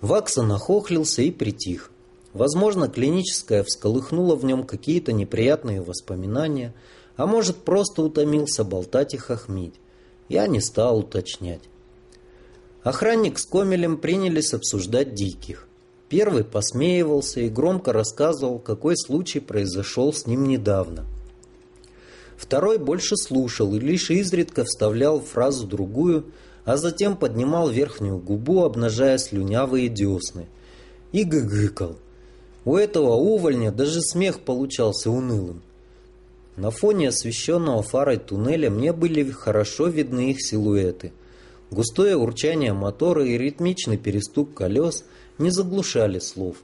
Вакса нахохлился и притих. Возможно, клиническая всколыхнула в нем какие-то неприятные воспоминания, а может, просто утомился болтать и хохмить. Я не стал уточнять. Охранник с Комелем принялись обсуждать диких. Первый посмеивался и громко рассказывал, какой случай произошел с ним недавно. Второй больше слушал и лишь изредка вставлял фразу другую, а затем поднимал верхнюю губу, обнажая слюнявые десны. И гыгыкал. У этого увольня даже смех получался унылым. На фоне освещенного фарой туннеля мне были хорошо видны их силуэты. Густое урчание мотора и ритмичный перестук колес – не заглушали слов.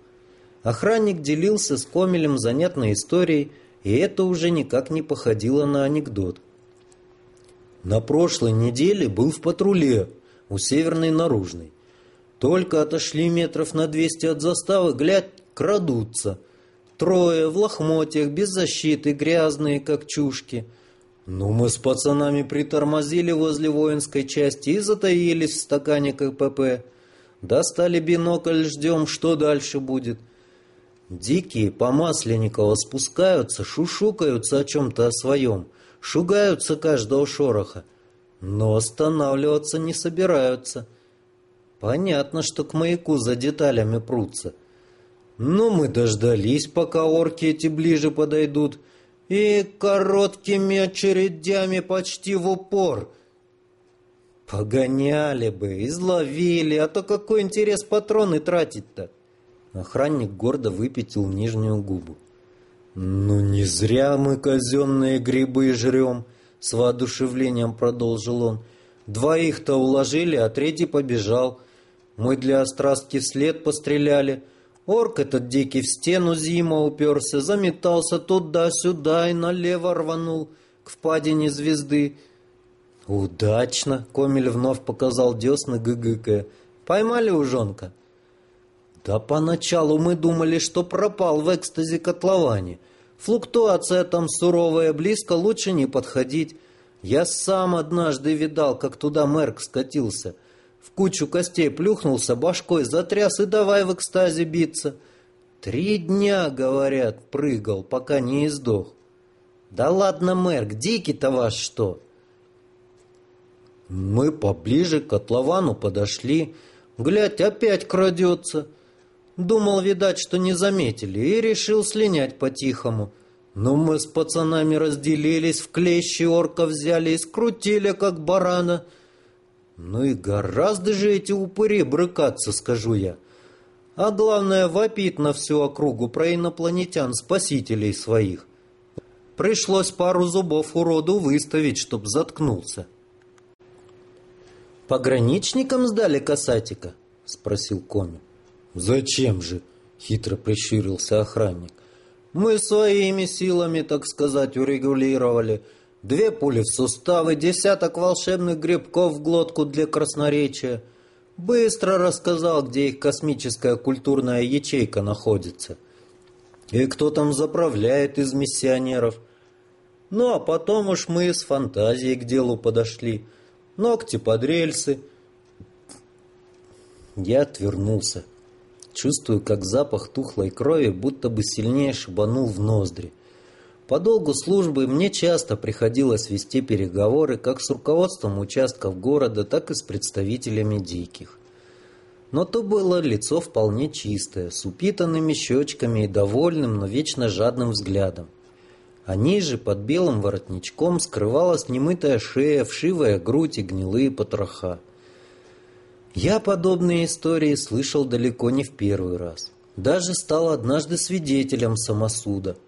Охранник делился с Комелем занятной историей, и это уже никак не походило на анекдот. На прошлой неделе был в патруле у Северной Наружной. Только отошли метров на двести от заставы, глядь, крадутся. Трое в лохмотьях, без защиты, грязные, как чушки. Ну, мы с пацанами притормозили возле воинской части и затаились в стакане КПП. Достали бинокль, ждем, что дальше будет. Дикие по Масленниково спускаются, шушукаются о чем-то о своем, шугаются каждого шороха, но останавливаться не собираются. Понятно, что к маяку за деталями прутся. Но мы дождались, пока орки эти ближе подойдут, и короткими очередями почти в упор. Погоняли бы, изловили, а то какой интерес патроны тратить-то? Охранник гордо выпятил нижнюю губу. «Ну не зря мы казенные грибы жрем», — с воодушевлением продолжил он. «Двоих-то уложили, а третий побежал. Мы для острастки вслед постреляли. Орк этот дикий в стену зима уперся, заметался туда-сюда и налево рванул к впадине звезды. «Удачно!» — Комель вновь показал десны ГГК. «Поймали ужонка?» Да поначалу мы думали, что пропал в экстазе котловане. Флуктуация там суровая, близко лучше не подходить. Я сам однажды видал, как туда Мерк скатился. В кучу костей плюхнулся, башкой затряс и давай в экстазе биться. Три дня, говорят, прыгал, пока не издох. Да ладно, Мерк, дикий-то ваш что? Мы поближе к котловану подошли. Глядь, опять крадется. Думал, видать, что не заметили, и решил слинять по-тихому. Но мы с пацанами разделились, в клещи орка взяли и скрутили, как барана. Ну и гораздо же эти упыри брыкаться, скажу я. А главное, вопит на всю округу про инопланетян, спасителей своих. Пришлось пару зубов уроду выставить, чтоб заткнулся. «Пограничникам сдали касатика?» — спросил Коми. «Зачем же?» — хитро прищурился охранник. «Мы своими силами, так сказать, урегулировали. Две пули в суставы, десяток волшебных грибков в глотку для красноречия. Быстро рассказал, где их космическая культурная ячейка находится. И кто там заправляет из миссионеров. Ну, а потом уж мы с фантазией к делу подошли. Ногти под рельсы». Я отвернулся. Чувствую, как запах тухлой крови будто бы сильнее шибанул в ноздри. По долгу службы мне часто приходилось вести переговоры как с руководством участков города, так и с представителями диких. Но то было лицо вполне чистое, с упитанными щечками и довольным, но вечно жадным взглядом. А ниже, под белым воротничком, скрывалась немытая шея, вшивая грудь и гнилые потроха. Я подобные истории слышал далеко не в первый раз. Даже стал однажды свидетелем самосуда.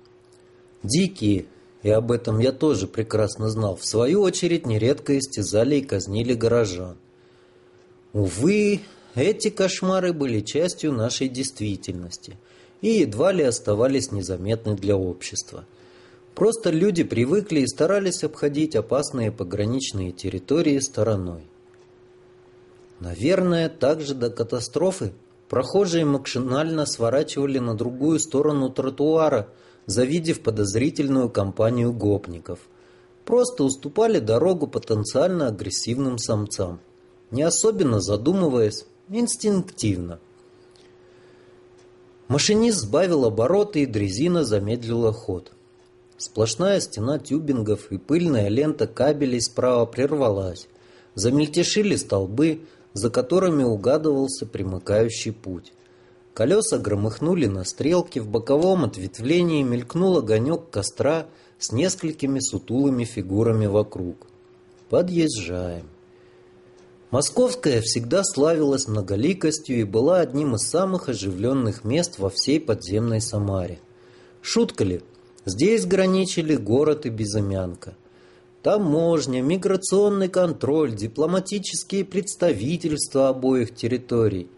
Дикие, и об этом я тоже прекрасно знал, в свою очередь нередко истязали и казнили горожан. Увы, эти кошмары были частью нашей действительности и едва ли оставались незаметны для общества. Просто люди привыкли и старались обходить опасные пограничные территории стороной. Наверное, также до катастрофы прохожие максимально сворачивали на другую сторону тротуара, завидев подозрительную компанию гопников. Просто уступали дорогу потенциально агрессивным самцам, не особенно задумываясь, инстинктивно. Машинист сбавил обороты, и дрезина замедлила ход. Сплошная стена тюбингов и пыльная лента кабелей справа прервалась. Замельтешили столбы, за которыми угадывался примыкающий путь. Колеса громыхнули на стрелке, в боковом ответвлении мелькнул огонек костра с несколькими сутулыми фигурами вокруг. Подъезжаем. Московская всегда славилась многоликостью и была одним из самых оживленных мест во всей подземной Самаре. Шутка ли? Здесь граничили город и Безымянка. Таможня, миграционный контроль, дипломатические представительства обоих территорий,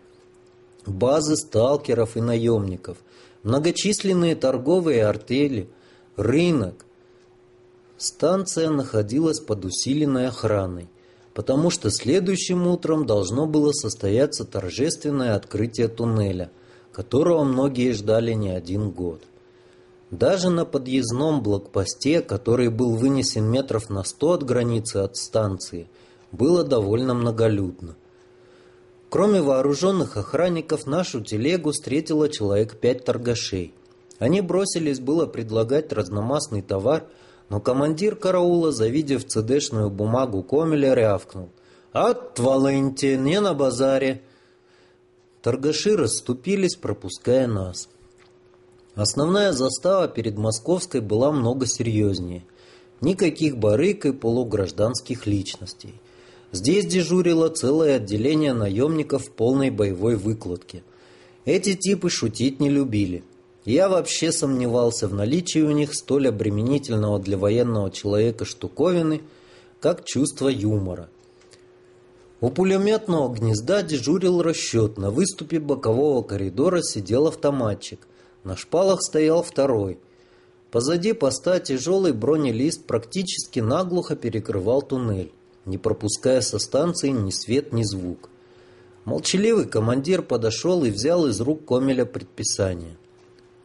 базы сталкеров и наемников, многочисленные торговые артели, рынок. Станция находилась под усиленной охраной, потому что следующим утром должно было состояться торжественное открытие туннеля, которого многие ждали не один год. Даже на подъездном блокпосте, который был вынесен метров на сто от границы от станции, было довольно многолюдно. Кроме вооруженных охранников, нашу телегу встретило человек пять торгашей. Они бросились было предлагать разномастный товар, но командир караула, завидев цдшную бумагу Комеля, рявкнул. «Отвалыньте, не на базаре!» Торгаши расступились, пропуская нас. Основная застава перед Московской была много серьезнее. Никаких барык и полугражданских личностей. Здесь дежурило целое отделение наемников в полной боевой выкладке. Эти типы шутить не любили. Я вообще сомневался в наличии у них столь обременительного для военного человека штуковины, как чувство юмора. У пулеметного гнезда дежурил расчет. На выступе бокового коридора сидел автоматчик. На шпалах стоял второй. Позади поста тяжелый бронелист практически наглухо перекрывал туннель, не пропуская со станции ни свет, ни звук. Молчаливый командир подошел и взял из рук Комеля предписание.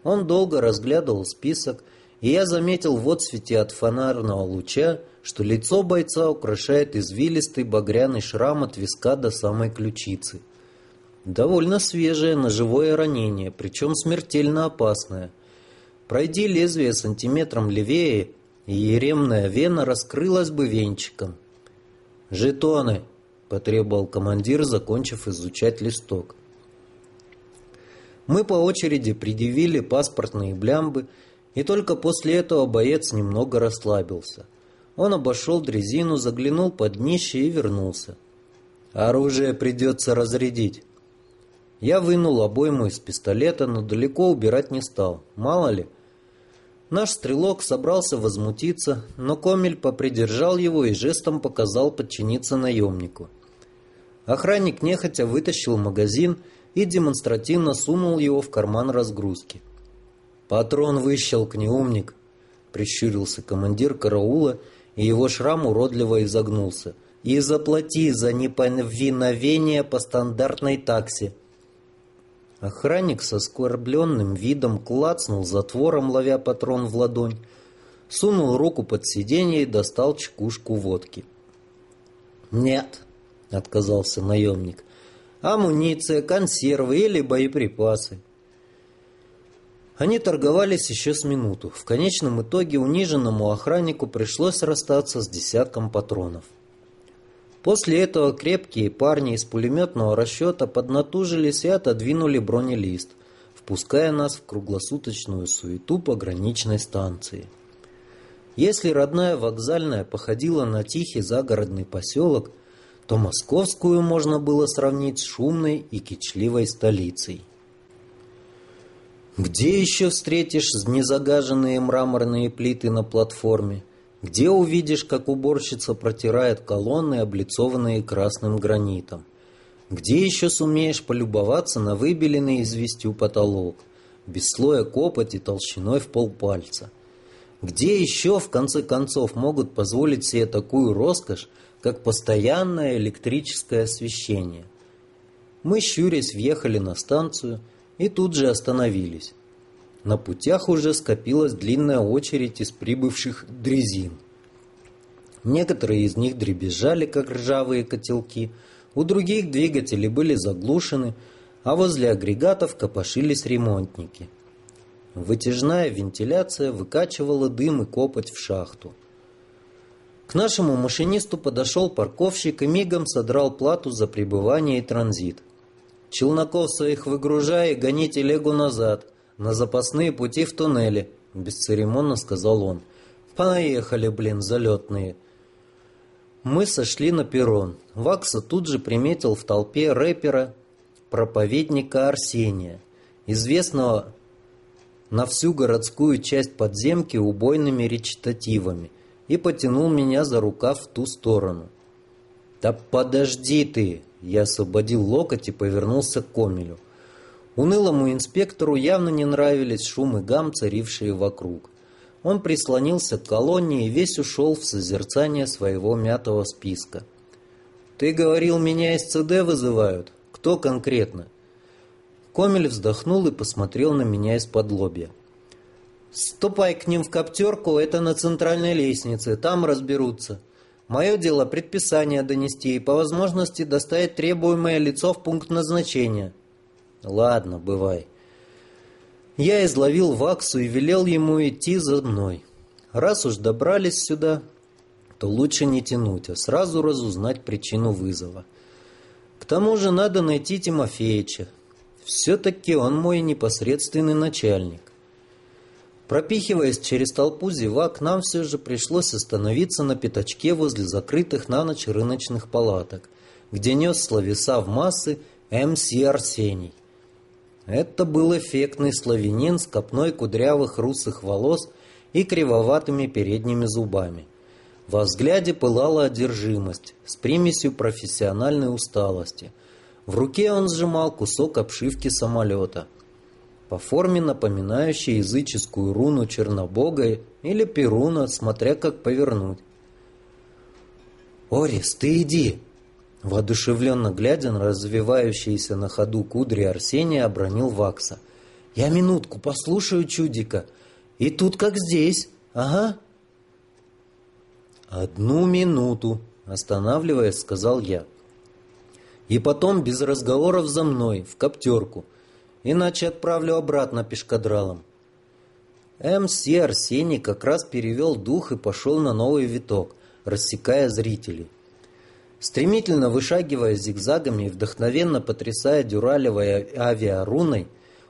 Он долго разглядывал список, и я заметил в отсвете от фонарного луча, что лицо бойца украшает извилистый багряный шрам от виска до самой ключицы – Довольно свежее ножевое ранение, причем смертельно опасное. Пройди лезвие сантиметром левее, и еремная вена раскрылась бы венчиком. «Жетоны!» — потребовал командир, закончив изучать листок. Мы по очереди предъявили паспортные блямбы, и только после этого боец немного расслабился. Он обошел дрезину, заглянул под днище и вернулся. «Оружие придется разрядить». Я вынул обойму из пистолета, но далеко убирать не стал. Мало ли. Наш стрелок собрался возмутиться, но Комель попридержал его и жестом показал подчиниться наемнику. Охранник нехотя вытащил магазин и демонстративно сунул его в карман разгрузки. «Патрон выщелкни, умник!» — прищурился командир караула, и его шрам уродливо изогнулся. «И заплати за неповиновение по стандартной таксе!» Охранник со скорбленным видом клацнул затвором, ловя патрон в ладонь, сунул руку под сиденье и достал чекушку водки. «Нет», — отказался наемник, — «амуниция, консервы или боеприпасы». Они торговались еще с минуту. В конечном итоге униженному охраннику пришлось расстаться с десятком патронов. После этого крепкие парни из пулеметного расчета поднатужились и отодвинули бронелист, впуская нас в круглосуточную суету пограничной станции. Если родная вокзальная походила на тихий загородный поселок, то московскую можно было сравнить с шумной и кичливой столицей. Где еще встретишь незагаженные мраморные плиты на платформе, где увидишь, как уборщица протирает колонны, облицованные красным гранитом? Где еще сумеешь полюбоваться на выбеленный известью потолок, без слоя копоти толщиной в полпальца? Где еще, в конце концов, могут позволить себе такую роскошь, как постоянное электрическое освещение? Мы, щурясь, въехали на станцию и тут же остановились. На путях уже скопилась длинная очередь из прибывших дрезин. Некоторые из них дребезжали, как ржавые котелки, у других двигатели были заглушены, а возле агрегатов копошились ремонтники. Вытяжная вентиляция выкачивала дым и копоть в шахту. К нашему машинисту подошел парковщик и мигом содрал плату за пребывание и транзит. «Челноков своих выгружай и гони телегу назад», на запасные пути в туннеле», — бесцеремонно сказал он. «Поехали, блин, залетные». Мы сошли на перрон. Вакса тут же приметил в толпе рэпера, проповедника Арсения, известного на всю городскую часть подземки убойными речитативами, и потянул меня за рукав в ту сторону. «Да подожди ты!» Я освободил локоть и повернулся к Комелю. Унылому инспектору явно не нравились шум и гам, царившие вокруг. Он прислонился к колонне и весь ушел в созерцание своего мятого списка. «Ты говорил, меня из ЦД вызывают? Кто конкретно?» Комель вздохнул и посмотрел на меня из-под лобья. «Ступай к ним в коптерку, это на центральной лестнице, там разберутся. Мое дело предписание донести и по возможности доставить требуемое лицо в пункт назначения». «Ладно, бывай». Я изловил Ваксу и велел ему идти за мной. Раз уж добрались сюда, то лучше не тянуть, а сразу разузнать причину вызова. К тому же надо найти Тимофеича. Все-таки он мой непосредственный начальник. Пропихиваясь через толпу зевак, нам все же пришлось остановиться на пятачке возле закрытых на ночь рыночных палаток, где нес словеса в массы МС Арсений. Это был эффектный славянин с копной кудрявых русых волос и кривоватыми передними зубами. Во взгляде пылала одержимость с примесью профессиональной усталости. В руке он сжимал кусок обшивки самолета, по форме напоминающий языческую руну Чернобога или Перуна, смотря как повернуть. «Орис, ты иди!» Воодушевленно глядя на развивающиеся на ходу кудри Арсения, обронил Вакса. «Я минутку послушаю чудика. И тут как здесь. Ага». «Одну минуту», — останавливаясь, сказал я. «И потом без разговоров за мной, в коптерку, иначе отправлю обратно пешкадралом». МС Арсений как раз перевел дух и пошел на новый виток, рассекая зрителей. Стремительно вышагивая зигзагами и вдохновенно потрясая дюралевой авиаруной,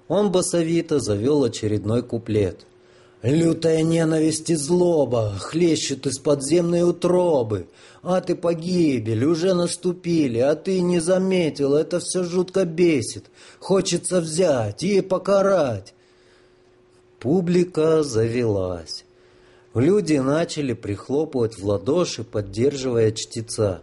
он басовито завел очередной куплет. «Лютая ненависть и злоба хлещут из подземной утробы. А ты погибель, уже наступили, а ты не заметил, это все жутко бесит. Хочется взять и покарать». Публика завелась. Люди начали прихлопывать в ладоши, поддерживая чтеца.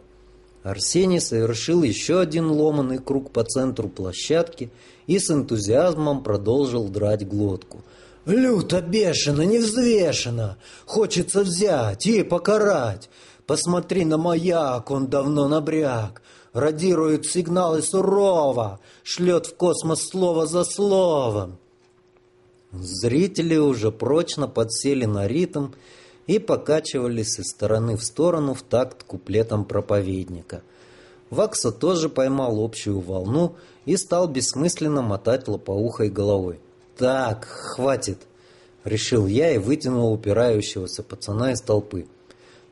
Арсений совершил еще один ломаный круг по центру площадки и с энтузиазмом продолжил драть глотку. «Люто бешено, невзвешено! Хочется взять и покарать! Посмотри на маяк, он давно набряк! Радирует сигналы сурово, шлет в космос слово за словом!» Зрители уже прочно подсели на ритм и покачивались из стороны в сторону в такт куплетом проповедника. Вакса тоже поймал общую волну и стал бессмысленно мотать лопоухой головой. «Так, хватит!» — решил я и вытянул упирающегося пацана из толпы.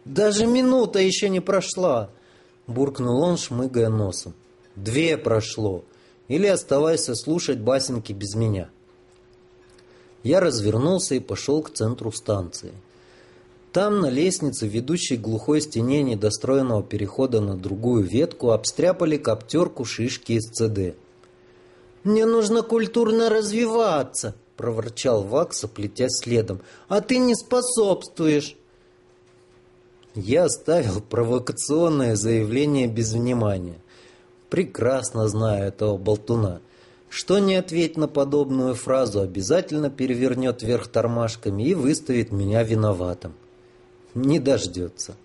«Даже минута еще не прошла!» — буркнул он, шмыгая носом. «Две прошло! Или оставайся слушать басенки без меня!» Я развернулся и пошел к центру станции. Там, на лестнице, ведущей глухой стене недостроенного перехода на другую ветку, обстряпали коптерку шишки из ЦД. «Мне нужно культурно развиваться», — проворчал Вакса, плетясь следом. «А ты не способствуешь». Я оставил провокационное заявление без внимания. Прекрасно знаю этого болтуна. Что не ответь на подобную фразу, обязательно перевернет вверх тормашками и выставит меня виноватым не дождется.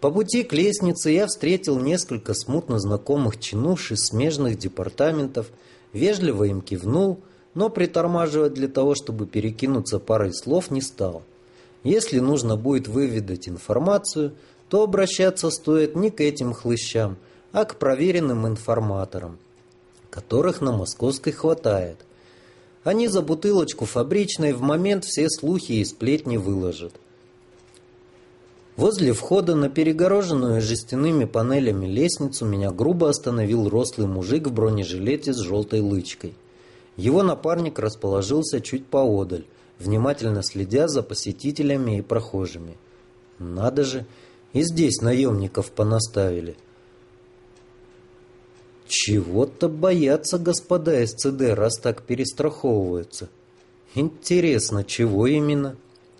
По пути к лестнице я встретил несколько смутно знакомых чинуш из смежных департаментов, вежливо им кивнул, но притормаживать для того, чтобы перекинуться парой слов, не стал. Если нужно будет выведать информацию, то обращаться стоит не к этим хлыщам, а к проверенным информаторам, которых на Московской хватает. Они за бутылочку фабричной в момент все слухи и сплетни выложат. Возле входа на перегороженную жестяными панелями лестницу меня грубо остановил рослый мужик в бронежилете с желтой лычкой. Его напарник расположился чуть поодаль, внимательно следя за посетителями и прохожими. Надо же, и здесь наемников понаставили. Чего-то боятся господа СЦД, раз так перестраховываются. Интересно, чего именно?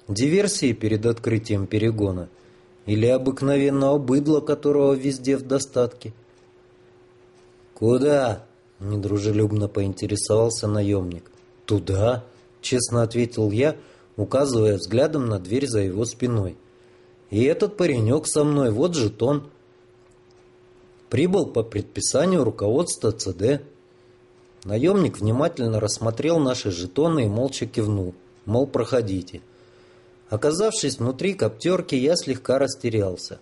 Диверсии перед открытием перегона – или обыкновенного быдла, которого везде в достатке? «Куда?» — недружелюбно поинтересовался наемник. «Туда?» — честно ответил я, указывая взглядом на дверь за его спиной. «И этот паренек со мной, вот жетон». Прибыл по предписанию руководства ЦД. Наемник внимательно рассмотрел наши жетоны и молча кивнул, мол, проходите. Оказавшись внутри коптерки, я слегка растерялся.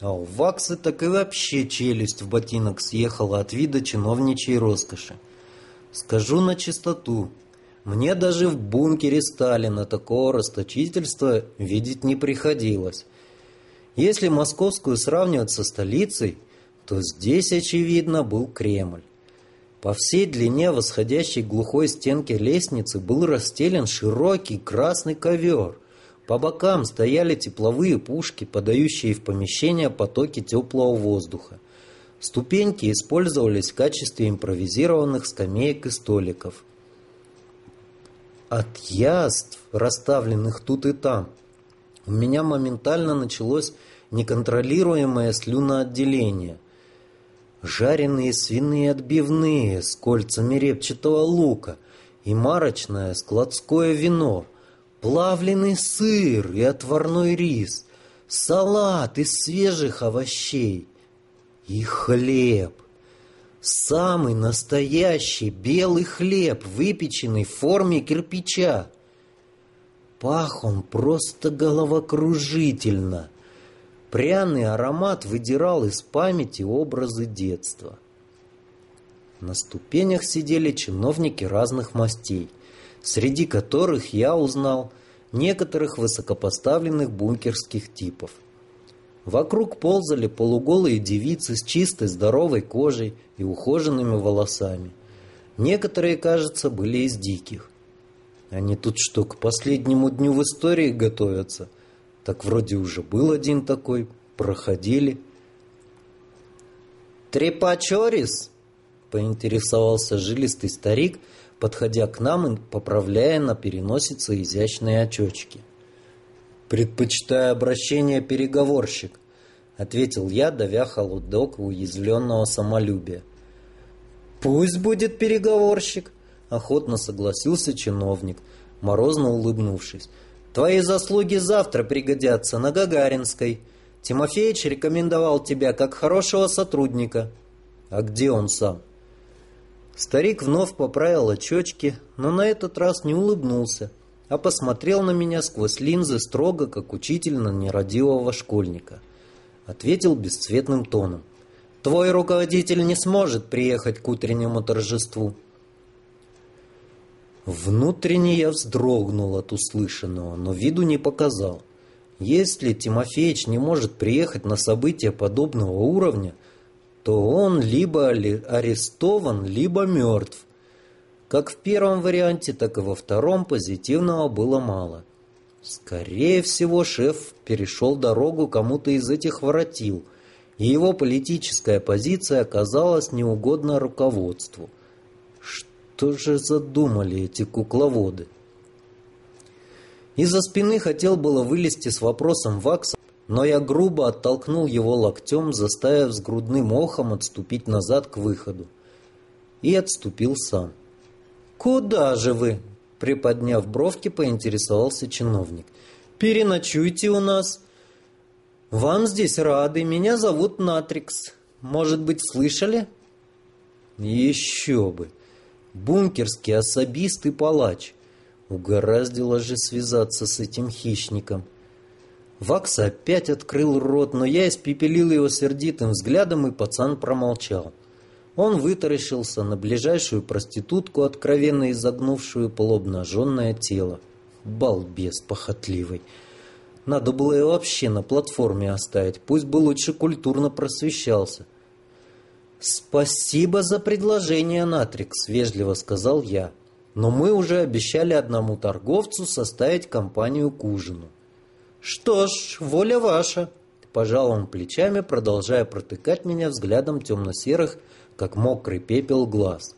А у Ваксы так и вообще челюсть в ботинок съехала от вида чиновничьей роскоши. Скажу на чистоту, мне даже в бункере Сталина такого расточительства видеть не приходилось. Если московскую сравнивать со столицей, то здесь, очевидно, был Кремль. По всей длине восходящей глухой стенки лестницы был расстелен широкий красный ковер. По бокам стояли тепловые пушки, подающие в помещение потоки теплого воздуха. Ступеньки использовались в качестве импровизированных скамеек и столиков. От яств, расставленных тут и там, у меня моментально началось неконтролируемое слюноотделение. Жареные свиные отбивные с кольцами репчатого лука и марочное складское вино, плавленый сыр и отварной рис, салат из свежих овощей – и хлеб. Самый настоящий белый хлеб, выпеченный в форме кирпича. Пах он просто головокружительно. Пряный аромат выдирал из памяти образы детства. На ступенях сидели чиновники разных мастей, среди которых я узнал некоторых высокопоставленных бункерских типов. Вокруг ползали полуголые девицы с чистой здоровой кожей и ухоженными волосами. Некоторые, кажется, были из диких. Они тут что, к последнему дню в истории готовятся? Так вроде уже был один такой, проходили. «Трепачорис?» — поинтересовался жилистый старик, подходя к нам и поправляя на переносице изящные очечки. — «Предпочитаю обращение переговорщик», — ответил я, давя холодок уязвленного самолюбия. «Пусть будет переговорщик», — охотно согласился чиновник, морозно улыбнувшись. «Твои заслуги завтра пригодятся на Гагаринской. Тимофеич рекомендовал тебя как хорошего сотрудника». «А где он сам?» Старик вновь поправил очечки, но на этот раз не улыбнулся, — а посмотрел на меня сквозь линзы строго, как учитель на нерадивого школьника. Ответил бесцветным тоном. «Твой руководитель не сможет приехать к утреннему торжеству». Внутренне я вздрогнул от услышанного, но виду не показал. Если Тимофеич не может приехать на события подобного уровня, то он либо арестован, либо мертв – как в первом варианте, так и во втором позитивного было мало. Скорее всего, шеф перешел дорогу кому-то из этих воротил, и его политическая позиция оказалась неугодна руководству. Что же задумали эти кукловоды? Из-за спины хотел было вылезти с вопросом Вакса, но я грубо оттолкнул его локтем, заставив с грудным охом отступить назад к выходу. И отступил сам. «Куда же вы?» — приподняв бровки, поинтересовался чиновник. «Переночуйте у нас. Вам здесь рады. Меня зовут Натрикс. Может быть, слышали?» «Еще бы! Бункерский особист и палач. Угораздило же связаться с этим хищником». Вакса опять открыл рот, но я испепелил его сердитым взглядом, и пацан промолчал. Он вытаращился на ближайшую проститутку, откровенно изогнувшую полуобнаженное тело. Балбес похотливый. Надо было его вообще на платформе оставить, пусть бы лучше культурно просвещался. «Спасибо за предложение, Натрикс», — вежливо сказал я. «Но мы уже обещали одному торговцу составить компанию к ужину». «Что ж, воля ваша», — пожал он плечами, продолжая протыкать меня взглядом темно-серых, как мокрый пепел глаз.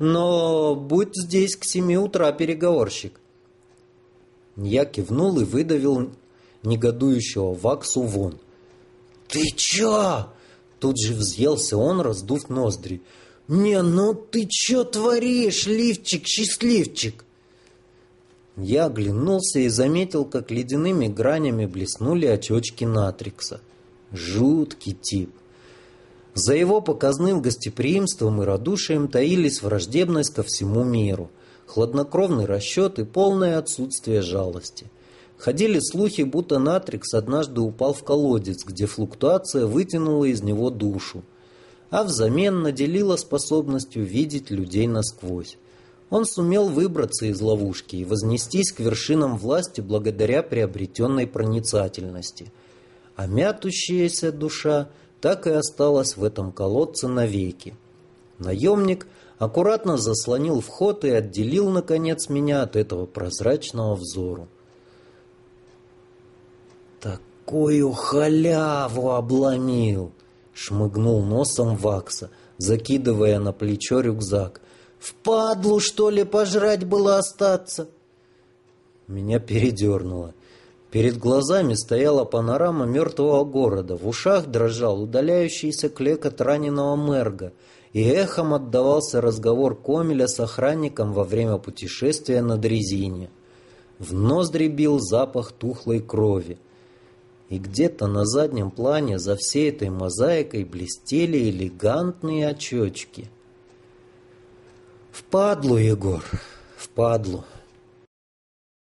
«Но будь здесь к семи утра, переговорщик». Я кивнул и выдавил негодующего Ваксу вон. «Ты чё?» Тут же взъелся он, раздув ноздри. «Не, ну ты чё творишь, лифчик-счастливчик?» Я оглянулся и заметил, как ледяными гранями блеснули очечки Натрикса. Жуткий тип. За его показным гостеприимством и радушием таились враждебность ко всему миру, хладнокровный расчет и полное отсутствие жалости. Ходили слухи, будто Натрикс однажды упал в колодец, где флуктуация вытянула из него душу, а взамен наделила способностью видеть людей насквозь. Он сумел выбраться из ловушки и вознестись к вершинам власти благодаря приобретенной проницательности. А мятущаяся душа – так и осталась в этом колодце навеки. Наемник аккуратно заслонил вход и отделил, наконец, меня от этого прозрачного взору. «Такую халяву обломил!» — шмыгнул носом Вакса, закидывая на плечо рюкзак. «Впадлу, что ли, пожрать было остаться?» Меня передернуло. Перед глазами стояла панорама мертвого города, в ушах дрожал удаляющийся клекот раненого мэрга, и эхом отдавался разговор Комеля с охранником во время путешествия на дрезине. В ноздри бил запах тухлой крови. И где-то на заднем плане за всей этой мозаикой блестели элегантные очечки. «Впадлу, Егор, впадлу!»